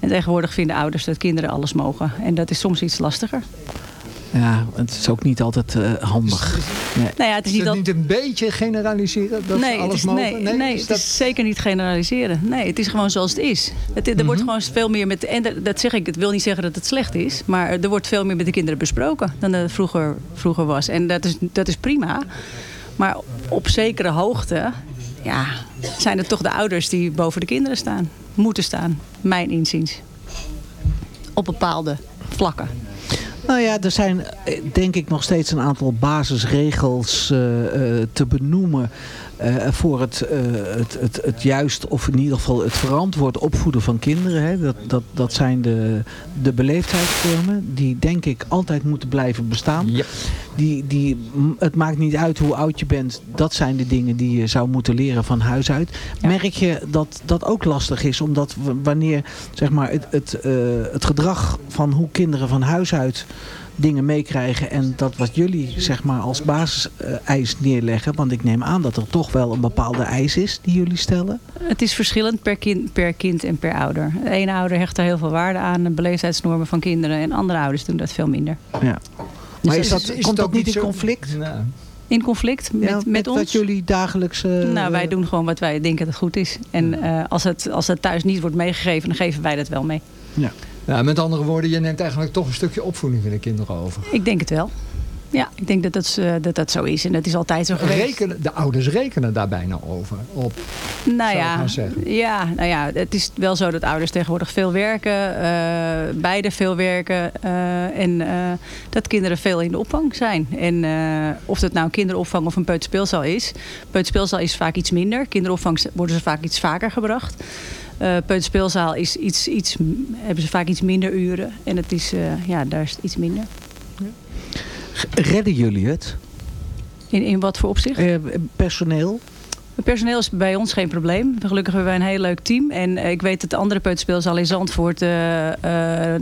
En tegenwoordig vinden ouders dat kinderen alles mogen. En dat is soms iets lastiger. Ja, het is ook niet altijd eh, handig. Nee. Nou ja, het is Is niet dat al- niet een beetje generaliseren? Dat ze nee, alles het is, mogen? nee, nee, is het dat... is zeker niet generaliseren. Nee, het is gewoon zoals het is. Het, er wordt gewoon veel meer met... En dat- dat zeg ik, het wil niet zeggen dat het slecht is. Maar er wordt veel meer met de kinderen besproken dan het vroeger, vroeger was. En dat is, dat is prima. Maar op zekere hoogte... Ja, zijn het toch de ouders die boven de kinderen staan. Moeten staan, mijn inziens. Op bepaalde vlakken. Nou ja, er zijn eh, denk ik nog steeds een aantal basisregels eh, eh, te benoemen eh, voor het, eh, het, het, het juist of in ieder geval het verantwoord opvoeden van kinderen. Hè. Dat, dat, dat zijn de, de beleefdheidsvormen die denk ik altijd moeten blijven bestaan. Die, die, het maakt niet uit hoe oud je bent. Dat zijn de dingen die je zou moeten leren van huis uit. Merk je dat dat ook lastig is? Omdat wanneer zeg maar, het, het, eh, het gedrag van hoe kinderen van huis uit dingen meekrijgen. En dat wat jullie zeg maar, als basiseis neerleggen. Want ik neem aan dat er toch wel een bepaalde eis is die jullie stellen. Het is verschillend per kind, per kind en per ouder. De ene ouder hecht er heel veel waarde aan, de beleefdheidsnormen van kinderen. En andere ouders doen dat veel minder. Ja. Maar Dus is dat, is- is komt dat niet in zo- conflict? In conflict met, Ja, met, met ons? wat jullie dagelijks... eh, Nou, wij doen gewoon wat wij denken dat goed is. En eh, als, het, als het thuis niet wordt meegegeven, dan geven wij dat wel mee. Ja. Met andere woorden, je neemt eigenlijk toch een stukje opvoeding van de kinderen over. Ik denk het wel. Ja, ik denk dat dat, eh, dat, dat zo is. En dat is altijd zo geweest. Rekenen, de ouders rekenen daar bijna over. Op, Nou ja, ja, nou ja, het is wel zo dat ouders tegenwoordig veel werken. eh, beide veel werken. eh, en dat kinderen veel in de opvang zijn. En of dat nou een kinderopvang of een peuterspeelzaal is. Peuterspeelzaal is vaak iets minder. Kinderopvang worden ze vaak iets vaker gebracht. Eh peuterspeelzaal is iets, iets, hebben ze vaak iets minder uren. En het is, eh, ja, daar is het iets minder. Redden jullie het? In, in wat voor opzicht? Eh, personeel? Het personeel is bij ons geen probleem. Gelukkig hebben wij een heel leuk team. En ik weet dat de andere peuterspeelzaal in Zandvoort... eh,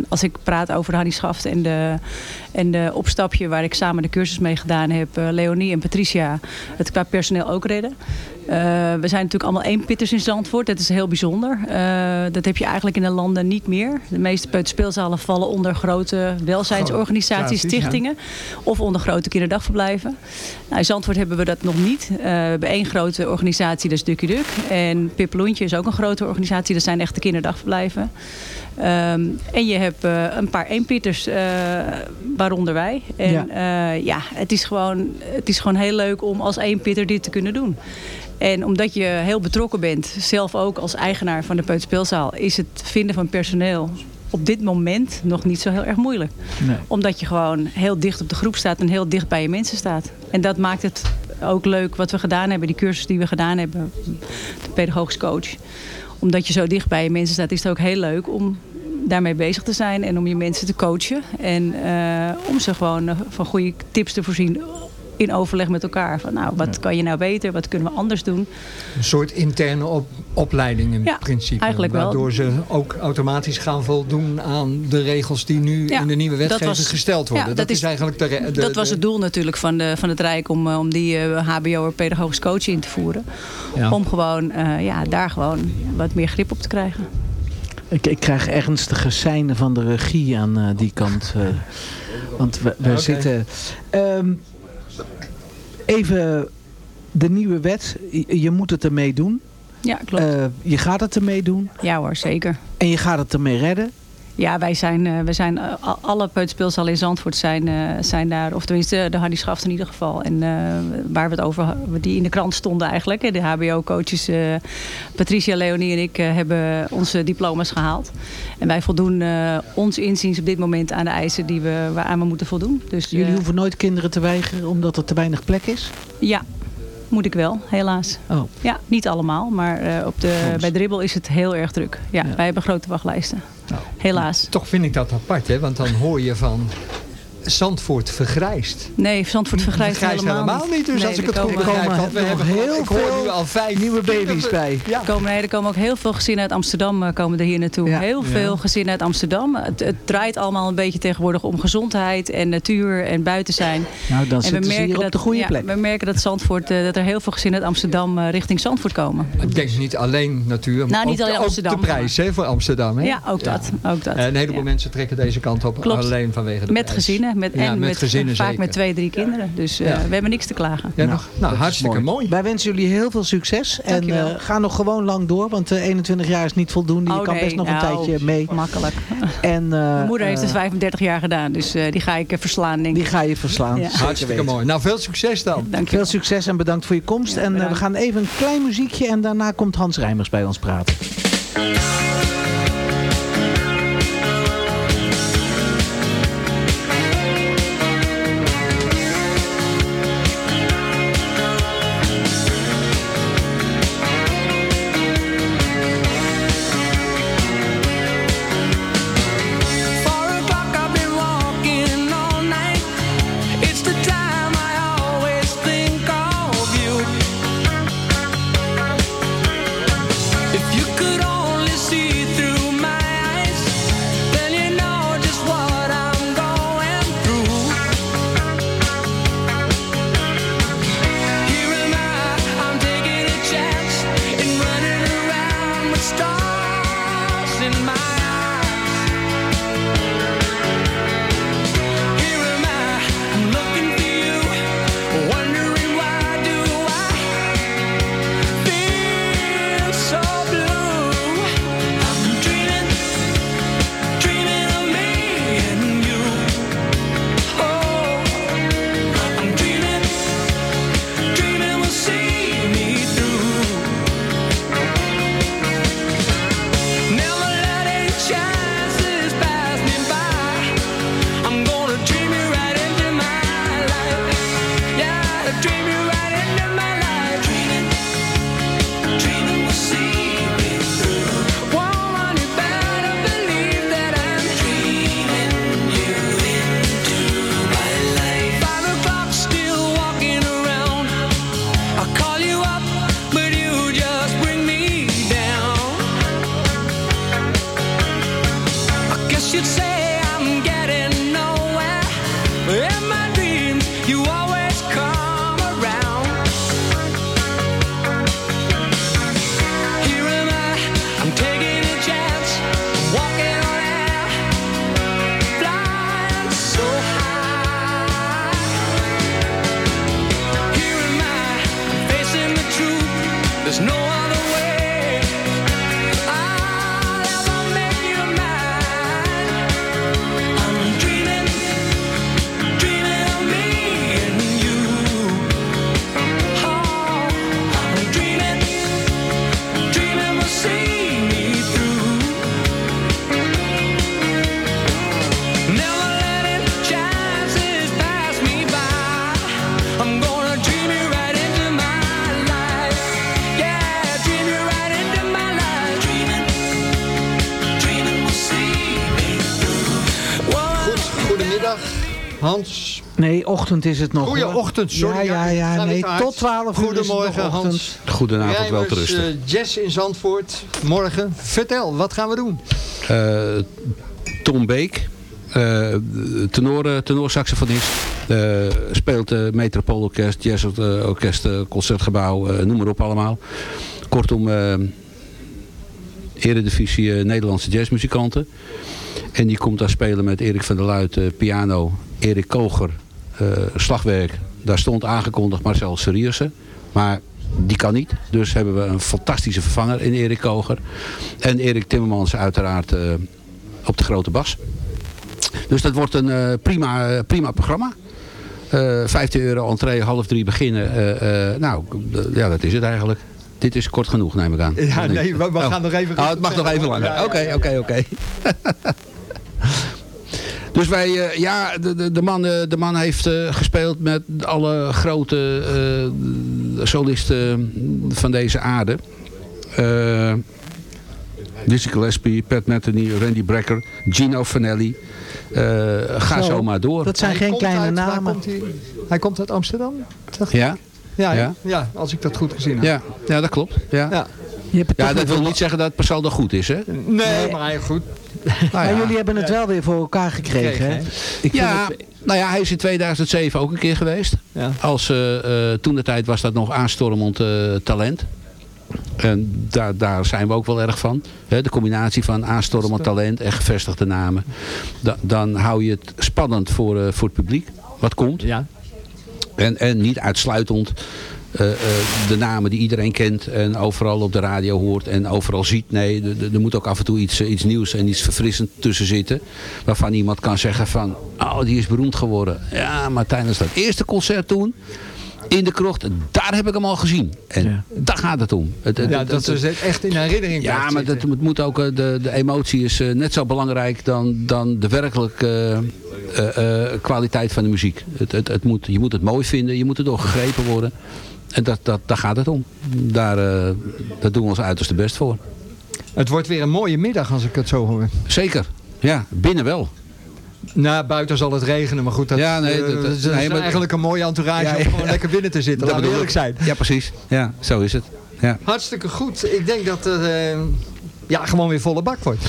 als ik praat over de Hannie Schaft en de, en de opstapje... waar ik samen de cursus mee gedaan heb... eh, Leonie en Patricia, het qua personeel ook redden. Eh, we zijn natuurlijk allemaal eenpitters in Zandvoort. Dat is heel bijzonder. Eh, dat heb je eigenlijk in de landen niet meer. De meeste peuterspeelzalen vallen onder grote welzijnsorganisaties, stichtingen. Of onder grote kinderdagverblijven. Nou, in Zandvoort hebben we dat nog niet. Eh, we hebben één grote organisatie, dat is Ducky Duck. En Pippeloentje is ook een grote organisatie. Dat zijn echte kinderdagverblijven. Ehm, en je hebt eh, een paar eenpitters, eh, waaronder wij. En Ja. ja, ja het, is gewoon, het is gewoon heel leuk om als eenpitter dit te kunnen doen. En omdat je heel betrokken bent, zelf ook als eigenaar van de Peuterspeelzaal... is het vinden van personeel op dit moment nog niet zo heel erg moeilijk. Nee. Omdat je gewoon heel dicht op de groep staat en heel dicht bij je mensen staat. En dat maakt het ook leuk wat we gedaan hebben, die cursus die we gedaan hebben, de pedagogisch coach. Omdat je zo dicht bij je mensen staat, is het ook heel leuk om daarmee bezig te zijn en om je mensen te coachen. En eh, om ze gewoon eh, van goede tips te voorzien in overleg met elkaar. Van nou, wat kan je nou beter? Wat kunnen we anders doen? Een soort interne op, opleiding in Ja, principe. eigenlijk wel. Waardoor ze ook automatisch gaan voldoen aan de regels die nu Ja, in de nieuwe wetgeving was- gesteld worden. ja, dat, dat is eigenlijk de, dat was het doel natuurlijk van, de, van het Rijk om, eh, om die eh, hbo'er pedagogisch coach in te voeren. Ja. Om gewoon eh, ja, daar gewoon wat meer grip op te krijgen. Ik, ik krijg ernstige seinen van de regie aan eh, die kant. eh, want we, zitten... Ehm, even de nieuwe wet. Je, moet het ermee doen. Ja, klopt. Eh, je gaat het ermee doen. ja hoor, zeker. En je gaat het ermee redden. Ja, wij zijn, eh, we zijn eh, al- alle peuterspeelzalen in Zandvoort zijn, eh, zijn daar, of tenminste de Hardy Schaft in ieder geval. En waar we het over die in de krant stonden eigenlijk. De HBO-coaches Patricia, Leonie en ik hebben onze diploma's gehaald. En wij voldoen ons inziens op dit moment aan de eisen die we, waaraan we moeten voldoen. Dus Jullie hoeven nooit kinderen te weigeren omdat er te weinig plek is. ja, moet ik wel, helaas. Oh. Ja, niet allemaal, maar eh, op de, Soms. bij Dribbel is het heel erg druk. Ja, Ja. wij hebben grote wachtlijsten. Helaas. Toch vind ik dat apart, hè? want dan hoor je van Zandvoort vergrijst. Nee, Zandvoort vergrijst, helemaal, niet. Dus Nee, als ik het goed begrijp, want we hebben heel ik veel nu al vijf Nieuwe baby's bij. Ja. Er komen, nee, er komen ook heel veel gezinnen uit Amsterdam eh, komen er hier naartoe. Ja. Heel veel gezinnen uit Amsterdam. Het, het draait allemaal een beetje tegenwoordig om gezondheid en natuur en buiten zijn. Nou, dan en zitten ze hier op de goede ja, plek. We merken dat, Zandvoort, eh, dat er heel veel gezinnen uit Amsterdam eh, richting Zandvoort komen. Ik denk niet alleen natuur, maar Nou, niet ook, alleen ook Amsterdam, de prijs hè, voor Amsterdam. Hè? Ja, ook dat. Ook dat. En een heleboel Ja. mensen trekken deze kant op Klopt. alleen vanwege de Met prijs. gezinnen. Met, Ja, en met met, gezinnen vaak zeker. met twee, drie kinderen. Dus eh, Ja. we hebben niks te klagen. Ja, nog, nou, is hartstikke mooi. Wij wensen jullie heel veel succes. En eh, ga nog gewoon lang door, want eh, 21 jaar is niet voldoende. Je Oh, kan nee, best nog een nou, tijdje mee. Makkelijk. En, eh, Mijn moeder heeft eh, het 35 jaar gedaan. Dus eh, die ga ik eh, verslaan, denk Die ga je verslaan. Hartstikke weten. mooi. Nou, veel succes dan. Veel succes en bedankt voor je komst. Ja, en eh, we gaan even een klein muziekje en daarna komt Hans Rijmers bij ons praten. Ochtend is het nog. Goeie hoor. ochtend, sorry. Ja, ja, ja. Nee, tot 12 uur Goedemorgen. Hans. Goedenavond, wel Rijmers, te rusten. eh, Jess in Zandvoort. Morgen. Vertel, wat gaan we doen? Eh, Tom Beek, eh tenor, tenorsaxofonist, eh, speelt uh, Metropoolorkest, Jazzorkest, eh, Concertgebouw, eh, noem maar op allemaal. Kortom, eh Eredivisie Nederlandse jazzmuzikanten. En die komt daar spelen met Erik van der Luit, eh, piano, Erik Koger, slagwerk. Daar stond aangekondigd Marcel Seriersen. Maar die kan niet. Dus hebben we een fantastische vervanger in Erik Koger. En Erik Timmermans uiteraard eh, op de grote bas. Dus dat wordt een eh, prima, eh, prima programma. Eh 15 euro entree, half drie beginnen. Eh, eh, nou, ja, dat is het eigenlijk. Dit is kort genoeg, neem ik aan. Ja, nee, we, we Oh. gaan nog even... Oh, het mag nog even langer. Oké, oké, oké. Dus wij, eh, ja, de, de, de, man, eh, de man heeft eh, gespeeld met alle grote eh, solisten van deze aarde. Eh Dizzy Gillespie, Pat Metheny, Randy Brecker, Gino Vanelli. Eh, ga Zo, maar door. Dat zijn Hij geen kleine uit- namen. komt hij? hij komt uit Amsterdam? Ja? Ja, ja. Ja. ja, als ik dat goed gezien heb. Ja, ja, dat klopt. Ja, Ja. Je hebt het ja dat wil niet zeggen dat het per saldo goed is, hè? Nee, maar goed. Nou Maar ja. jullie hebben het wel weer voor elkaar gekregen, Gekregen, hè? Ik Ja, het- nou ja, hij is in 2007 ook een keer geweest. Ja. Als, eh, eh, toen de tijd was dat nog aanstormend eh, talent. En daar, daar zijn we ook wel erg van. Hè, de combinatie van aanstormend talent en gevestigde namen. Da- dan hou je het spannend voor, eh, voor het publiek. Wat komt. Ja. En, en niet uitsluitend eh, eh, de namen die iedereen kent en overal op de radio hoort en overal ziet. Nee, er- er- er moet ook af en toe iets, eh, iets nieuws en iets verfrissend tussen zitten. Waarvan iemand kan zeggen van, oh die is beroemd geworden. Ja, maar tijdens dat eerste concert toen, in de krocht, daar heb ik hem al gezien. En daar gaat het om. Het, het- Ja, het- dat ze echt in herinnering ja, maar dat, het moet ook, de, de emotie is net zo belangrijk dan, dan de werkelijke kwaliteit van de muziek. Het, het, het moet, je moet het mooi vinden, je moet erdoor gegrepen worden. En dat, dat, daar gaat het om. Daar, daar doen we ons uiterste best voor. Het wordt weer een mooie middag als ik het zo hoor. Zeker. Ja, binnen wel. Nou, buiten zal het regenen, maar goed, dat, Ja, nee, eh, dat- dat is nee, maar- eigenlijk een mooie entourage Ja, om gewoon lekker binnen te zitten. Dat Laten we bedoel eerlijk ik. zijn. Ja, precies. Ja, zo is het. Ja. Hartstikke goed. Ik denk dat het eh, ja, gewoon weer volle bak wordt.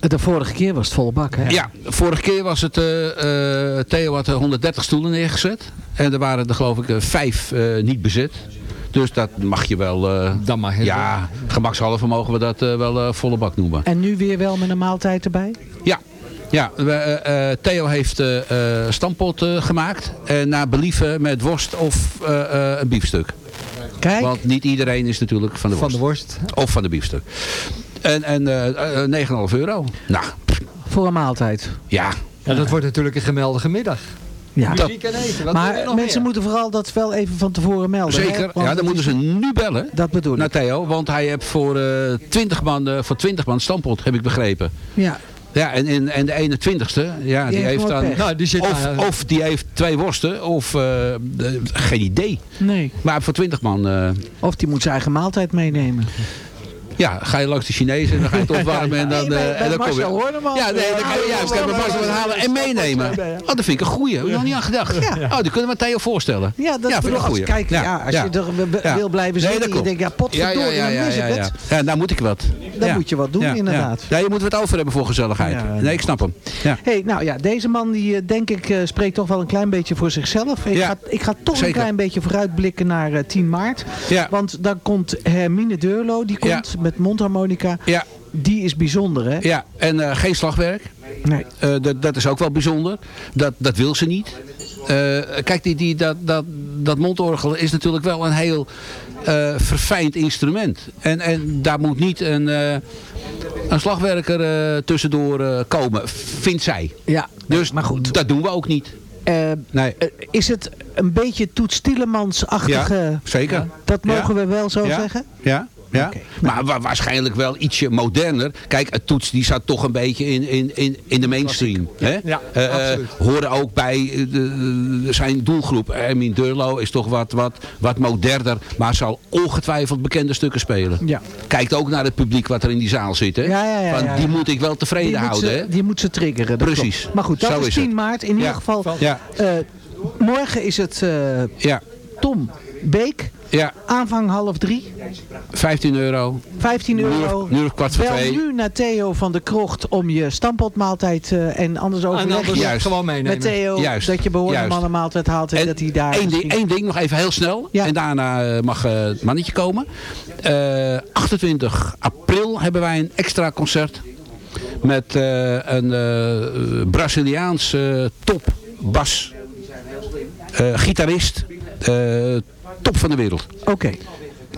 De vorige keer was het volle bak, hè? Ja, vorige keer was het, eh, eh, Theo had 130 stoelen neergezet. En er waren er geloof ik eh, vijf eh, niet bezet. Dus dat mag je wel, eh, Dan mag je ja, gemakshalve mogen we dat eh, wel eh, volle bak noemen. En nu weer wel met een maaltijd erbij? Ja, ja we, eh, eh, Theo heeft eh eh, stampot eh, gemaakt. En naar believen met worst of eh, eh, een biefstuk. Kijk, Want niet iedereen is natuurlijk van de Van worst. de worst. Of van de biefstuk. En, en eh, eh, 9,5 euro. Nou, voor een maaltijd. ja. Ja, dat wordt natuurlijk een geweldige middag. Ja. Muziek en eten. Wat Maar nog mensen meer? moeten vooral dat wel even van tevoren melden. Zeker. Ja, dan moeten ze nu bellen. Dat bedoel naar ik. Theo. Want hij heeft voor, eh 20 man, eh, voor 20 man stampot, heb ik begrepen. Ja. Ja, en, en, en de 21ste, ja, die, heeft dan... Nou, die zit Of, of die heeft twee worsten, of eh, geen idee. Nee. Maar voor 20 man, eh, Of die moet zijn eigen maaltijd meenemen. Ja, ga je langs de Chinezen en dan ga je het opwarmen en dan, eh, en dan kom je... Horneman. Ja, nee, dan kan je Ja, juist Marcel halen en meenemen. Oh, dat vind ik een goeie. Heb ik nog niet aan gedacht. Oh, die kunnen we Theo voorstellen. Ja, dat vind ik een als, goeie. kijk, ja, Ja, als ja. je er Ja. wil blijven zitten je denkt, ja, potverdorie, ja, ja, ja, dan mis ik ja, ja. het. Ja, nou moet ik wat. Dan Ja. moet je wat doen, Ja, inderdaad. Ja. ja, je moet wat over hebben voor gezelligheid. Ja, nee, ik snap hem. Ja. Hey, nou ja, deze man die eh, denk ik eh, spreekt toch wel een klein beetje voor zichzelf. Ik, Ja, ga, ik ga toch een klein beetje vooruitblikken naar eh, 10 maart. Ja. Want dan komt Hermine Deurlo, die Ja. komt met mondharmonica. Ja, Die is bijzonder, hè? ja. en eh, geen slagwerk. Nee. Eh, dat, dat is ook wel bijzonder. Dat, dat wil ze niet. Eh, kijk, die, die, dat, dat, dat mondorgel is natuurlijk wel een heel verfijnd instrument. En, en daar moet niet een, een slagwerker tussendoor komen, vindt zij. Ja, Dus maar goed. dat doen we ook niet. Nee. is het een beetje Toets Tielemans-achtige... Ja, zeker. Dat mogen Ja. we wel zo Ja. zeggen? Ja, Ja? Maar wa- waarschijnlijk wel ietsje moderner. Kijk, het toets die zat toch een beetje in, in, in, in de mainstream. Hè? Ja, Eh, eh, horen ook bij eh, de, zijn doelgroep. Ermin Durlo is toch wat, wat, wat moderner. Maar zal ongetwijfeld bekende stukken spelen. Ja. Kijkt ook naar het publiek wat er in die zaal zit. Hè? Ja, ja, ja, die moet ik wel tevreden die houden. ze, Hè? die moet ze triggeren. Precies. klopt. Maar goed, dat Zo is is 10 het. maart. In ieder geval, morgen is het. Tom Beek. Ja. Aanvang half drie. 15 euro. 15 Nu euro. nu nog kwart voor Bel twee. nu naar Theo van de Krocht om je stampotmaaltijd eh, en anders overleg anders je Juist. gewoon meenemen. met Theo Juist. dat je behoorlijk Juist. mannenmaaltijd haalt en, dat hij daar... Eén ding, één ding nog even heel snel. En daarna eh, mag eh, het mannetje komen. Eh, 28 april hebben wij een extra concert. Met eh, een eh Braziliaans eh, top bas eh, gitarist. Eh, top van de wereld. Oké.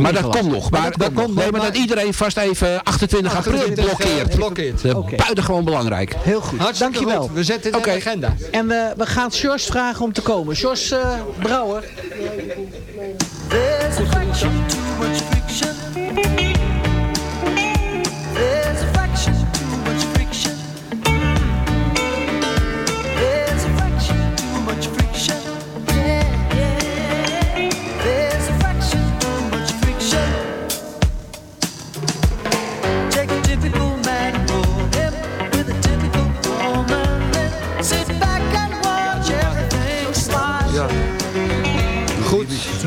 Maar dat komt nog. Maar Maar, dat dat, komt nog. nee, maar Maar- dat iedereen vast even 28 april 28 blokkeert. blokkeert. Buitengewoon belangrijk. Heel goed. Hartstikke Dankjewel. goed. We zetten het in de agenda. En eh, we gaan Sjors vragen om te komen. Sjors eh, Brouwer. There's affection, too much friction. There's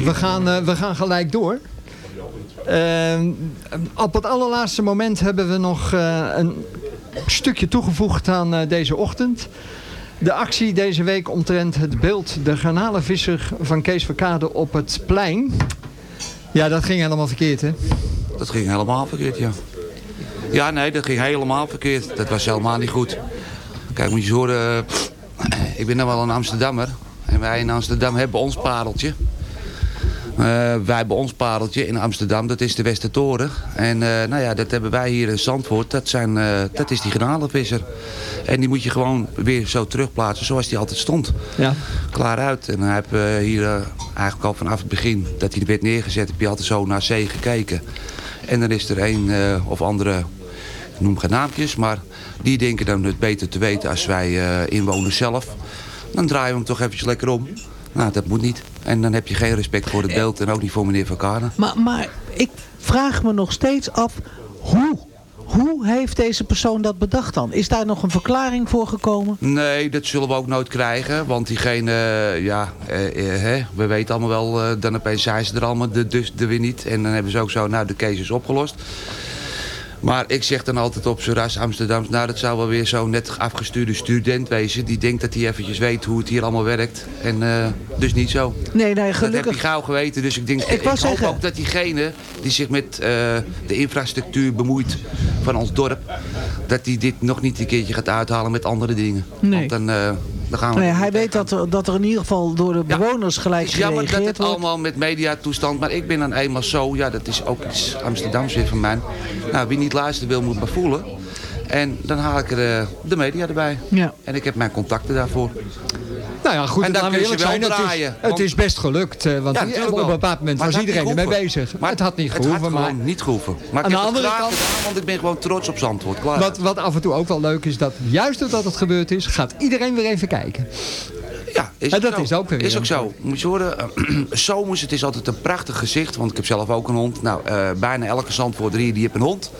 we gaan, eh, we gaan gelijk door. Ehm, op het allerlaatste moment hebben we nog eh, een stukje toegevoegd aan eh, deze ochtend. De actie deze week omtrent het beeld de garnalenvisser van Kees Verkade op het plein. Ja, dat ging helemaal verkeerd hè? Dat ging helemaal verkeerd, ja. Ja, nee, dat ging helemaal verkeerd. Dat was helemaal niet goed. Kijk, moet je eens horen, ik ben nou wel een Amsterdammer. En wij in Amsterdam hebben ons pareltje. Eh, wij hebben ons pareltje in Amsterdam, dat is de Westertoren. En eh, nou ja, dat hebben wij hier in Zandvoort, dat, zijn, eh, dat is die granalenvisser. En die moet je gewoon weer zo terugplaatsen zoals die altijd stond. Ja. Klaar uit. En hij heeft eh, hier eigenlijk al vanaf het begin dat hij werd neergezet, heb je altijd zo naar zee gekeken. En dan is er een of andere, ik noem geen naampjes, maar die denken dan het beter te weten als wij eh, inwoners zelf. Dan draaien we hem toch eventjes lekker om. Nou, dat moet niet. En dan heb je geen respect voor het beeld en ook niet voor meneer Van Kaarden. Maar, maar ik vraag me nog steeds af, hoe? Hoe heeft deze persoon dat bedacht dan? Is daar nog een verklaring voor gekomen? Nee, dat zullen we ook nooit krijgen. Want diegene, eh, ja, eh, eh, we weten allemaal wel, eh, dan opeens zijn ze er allemaal, de, dus er weer niet. En dan hebben ze ook zo, nou, de case is opgelost. Maar ik zeg dan altijd op zijn ras Amsterdams, nou dat zou wel weer zo'n net afgestuurde student wezen. Die denkt dat hij eventjes weet hoe het hier allemaal werkt. En eh, dus niet zo. Nee, nee, Dat heb gelukkig. hij gauw geweten. Dus ik denk, Ik ik, hoop zeggen- ook dat diegene die zich met eh, de infrastructuur bemoeit van ons dorp, dat hij dit nog niet een keertje gaat uithalen met andere dingen. Nee. Want dan, eh, dan gaan we... Nee, hij weet dat er, dat er in ieder geval door de bewoners gelijk Het is jammer dat gereageerd het wordt. allemaal met mediatoestand, maar ik ben dan eenmaal zo, ja dat is ook iets Amsterdams weer van mij. Nou, wie niet luisteren wil, moet maar voelen. En dan haal ik er eh, de media erbij. Ja. En ik heb mijn contacten daarvoor. Nou ja, goed, En dan kun je zijn. Het is, het is best gelukt. eh, Want Ja, op een bepaald moment Maar was iedereen ermee bezig. Maar het had niet Het gehoeven, had maar... niet gehoeven. Maar Aan ik de andere kant- gedaan, want ik ben gewoon trots op Zandvoort. Klaar. Wat, wat af en toe ook wel leuk is, dat juist doordat het gebeurd is, gaat iedereen weer even kijken. Ja, is En dat zo. is ook weer Is een- ook zo. Moet je horen, zomers, het is altijd een prachtig gezicht. Want ik heb zelf ook een hond. Nou, eh, bijna elke Zandvoorter hier, die heeft een hond.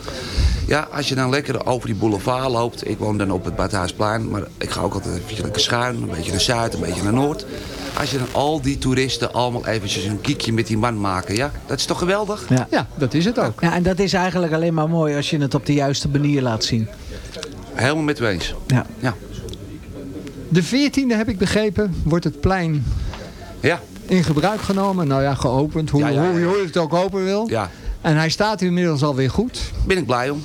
Ja, als je dan lekker over die boulevard loopt. Ik woon dan op het Badhuisplein. Maar ik ga ook altijd even lekker schuin. Een beetje naar zuid, een beetje naar noord. Als je dan al die toeristen allemaal eventjes een kiekje met die man maken. Ja, dat is toch geweldig? Ja. ja, dat is het ook. Ja, en dat is eigenlijk alleen maar mooi als je het op de juiste manier laat zien. Helemaal met u eens. Ja. ja. De 14e heb ik begrepen, wordt het plein Ja. in gebruik genomen. Nou ja, geopend, hoe, Ja, ja, ja. hoe, hoe je het ook open wil. Ja, En hij staat inmiddels alweer goed. ben ik blij om.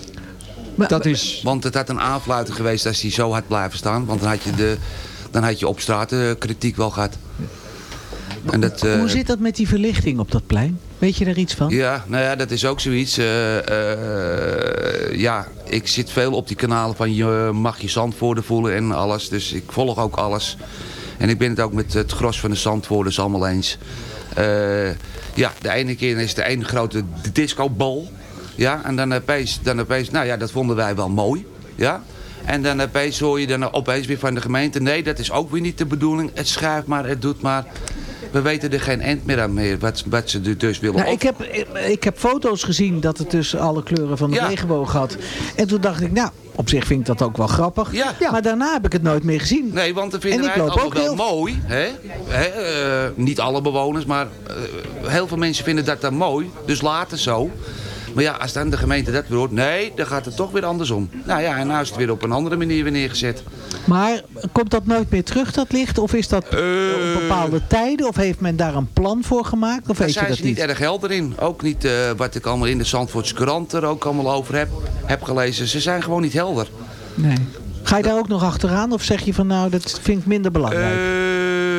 dat is... Want het had een aanfluiting geweest als hij zo had blijven staan. Want dan had je, de, dan had je op straat eh, kritiek wel gehad. En dat, eh, Hoe zit dat met die verlichting op dat plein? Weet je daar iets van? Ja, nou ja, dat is ook zoiets. Eh, eh, ja, ik zit veel op die kanalen van je mag je zandvoorden voelen en alles. Dus ik volg ook alles. En ik ben het ook met het gros van de zandvoorders allemaal eens. Eh, ja, de ene keer is de ene grote discobal. Ja, en dan opeens, dan opeens, nou ja, dat vonden wij wel mooi. Ja. En dan opeens hoor je dan opeens weer van de gemeente... nee, dat is ook weer niet de bedoeling. Het schuift maar, het doet maar. We weten er geen eind meer aan meer wat, wat ze er dus willen Nou, op- ik, heb, ik heb foto's gezien dat het dus alle kleuren van de Ja. regenboog had. En toen dacht ik, nou, op zich vind ik dat ook wel grappig. Maar daarna heb ik het nooit meer gezien. Nee, want dan vinden En wij allemaal ook wel heel- mooi. Hè? Hè? eh, niet alle bewoners, maar eh, heel veel mensen vinden dat dan mooi. Dus later zo. Maar ja, als dan de gemeente dat weer hoort, nee, dan gaat het toch weer andersom. Nou ja, en nou is het weer op een andere manier weer neergezet. Maar komt dat nooit meer terug, dat licht? Of is dat Eh. op bepaalde tijden? Of heeft men daar een plan voor gemaakt? Of Daar weet je zijn dat ze niet niet? erg helder in. Ook niet eh, wat ik allemaal in de Zandvoortse krant er ook allemaal over heb, heb gelezen. Ze zijn gewoon niet helder. Nee. Ga je daar ook nog achteraan? Of zeg je van nou, dat vind ik minder belangrijk? Ehm,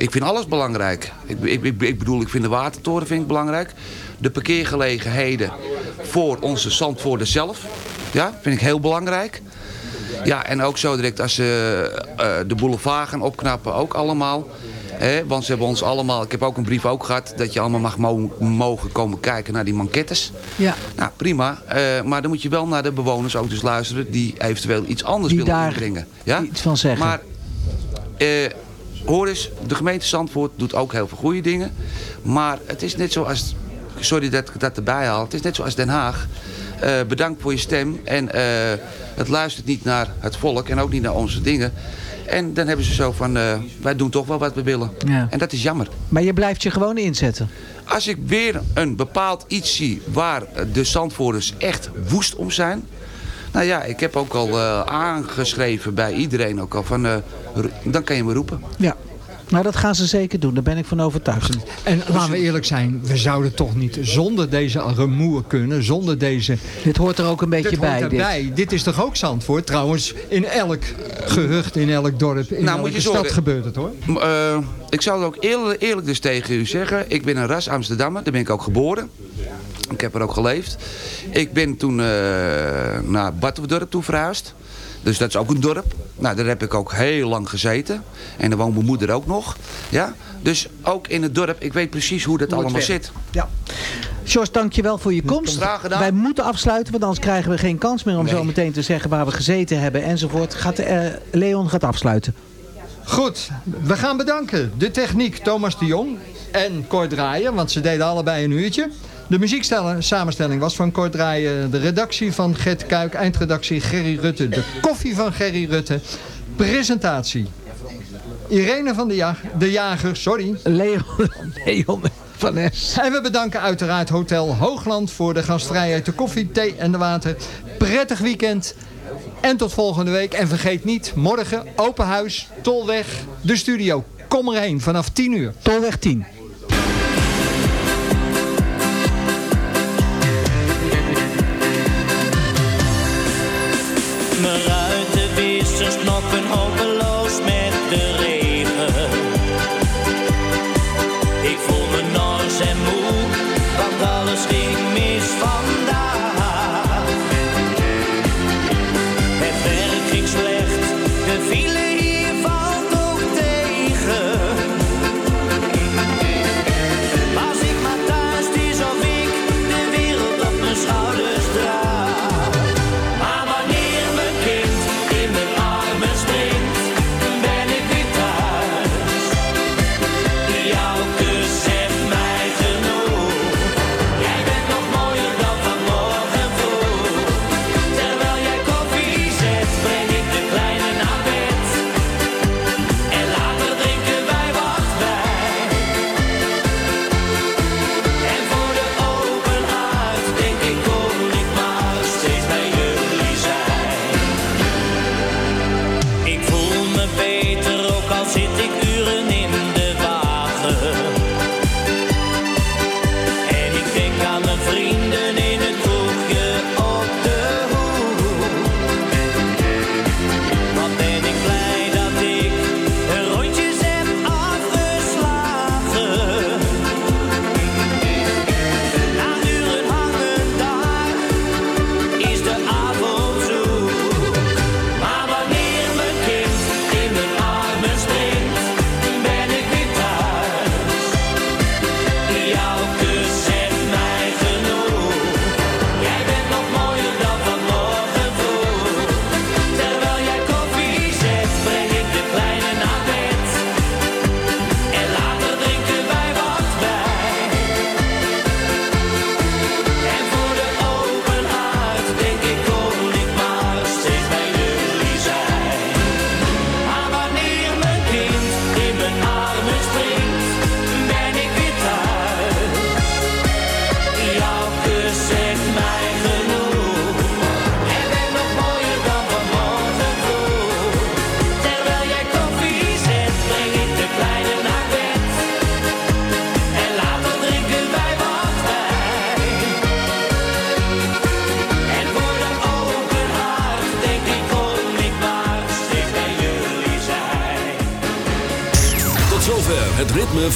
ik vind alles belangrijk. Ik, ik, ik, ik bedoel, ik vind de watertoren vind ik belangrijk. De parkeergelegenheden voor onze Zandvoorten zelf. Ja, vind ik heel belangrijk. Ja, en ook zo direct als ze eh, de boulevard gaan opknappen, ook allemaal. Want ze hebben ons allemaal, ik heb ook een brief ook gehad, dat je allemaal mag mo- mogen komen kijken naar die manquettes. Ja. Nou, prima. Eh, maar dan moet je wel naar de bewoners ook dus luisteren die eventueel iets anders Die willen daar inbrengen. Ja? iets van zeggen. Maar eh, hoor eens, de gemeente Zandvoort doet ook heel veel goede dingen. Maar het is net zoals, sorry dat ik dat erbij haal, het is net zoals Den Haag. Eh, bedankt voor je stem. En eh, het luistert niet naar het volk en ook niet naar onze dingen. En dan hebben ze zo van, eh, wij doen toch wel wat we willen. Ja. En dat is jammer. Maar je blijft je gewoon inzetten. Als ik weer een bepaald iets zie waar de Zandvoorters echt woest om zijn. Nou ja, ik heb ook al eh, aangeschreven bij iedereen ook al van, eh, dan kan je me roepen. Ja. Maar dat gaan ze zeker doen, daar ben ik van overtuigd. En laten we eerlijk zijn, we zouden toch niet zonder deze rumoer kunnen, zonder deze... Dit hoort er ook een beetje dit bij. Hoort dit. erbij. Dit. is toch ook Zandvoort? Trouwens, in elk gehucht, in elk dorp, in Nou, elke moet je stad zorgen- gebeurt het hoor. Eh, ik zou het ook eerlijk, eerlijk dus tegen u zeggen. Ik ben een ras Amsterdammer, daar ben ik ook geboren. Ik heb er ook geleefd. Ik ben toen eh, naar Badhoevedorp toe verhuisd. Dus dat is ook een dorp. Nou, daar heb ik ook heel lang gezeten. En daar woont mijn moeder ook nog. Ja? Dus ook in het dorp, ik weet precies hoe dat allemaal zit. Ja. Jos, dankjewel voor je komst. Graag gedaan. Wij moeten afsluiten, want anders krijgen we geen kans meer om Nee. zo meteen te zeggen waar we gezeten hebben enzovoort. Gaat, eh, Leon gaat afsluiten. Goed, we gaan bedanken. De techniek Thomas de Jong en Cor Draaien, want ze deden allebei een uurtje. De muziekstellen, samenstelling was van Cor Draaien. De redactie van Gert Kuik, eindredactie Gerry Rutte. De koffie van Gerry Rutte. Presentatie. Irene van de, ja de Jager, sorry. Leon, Leon van Es. En we bedanken uiteraard Hotel Hoogland voor de gastvrijheid, de koffie, thee en de water. Prettig weekend. En tot volgende week. En vergeet niet, morgen open huis, Tolweg, de studio. Kom erheen vanaf 10 uur. Tolweg 10. Mijn ruitenwissers knoppen hopeloos met de regen.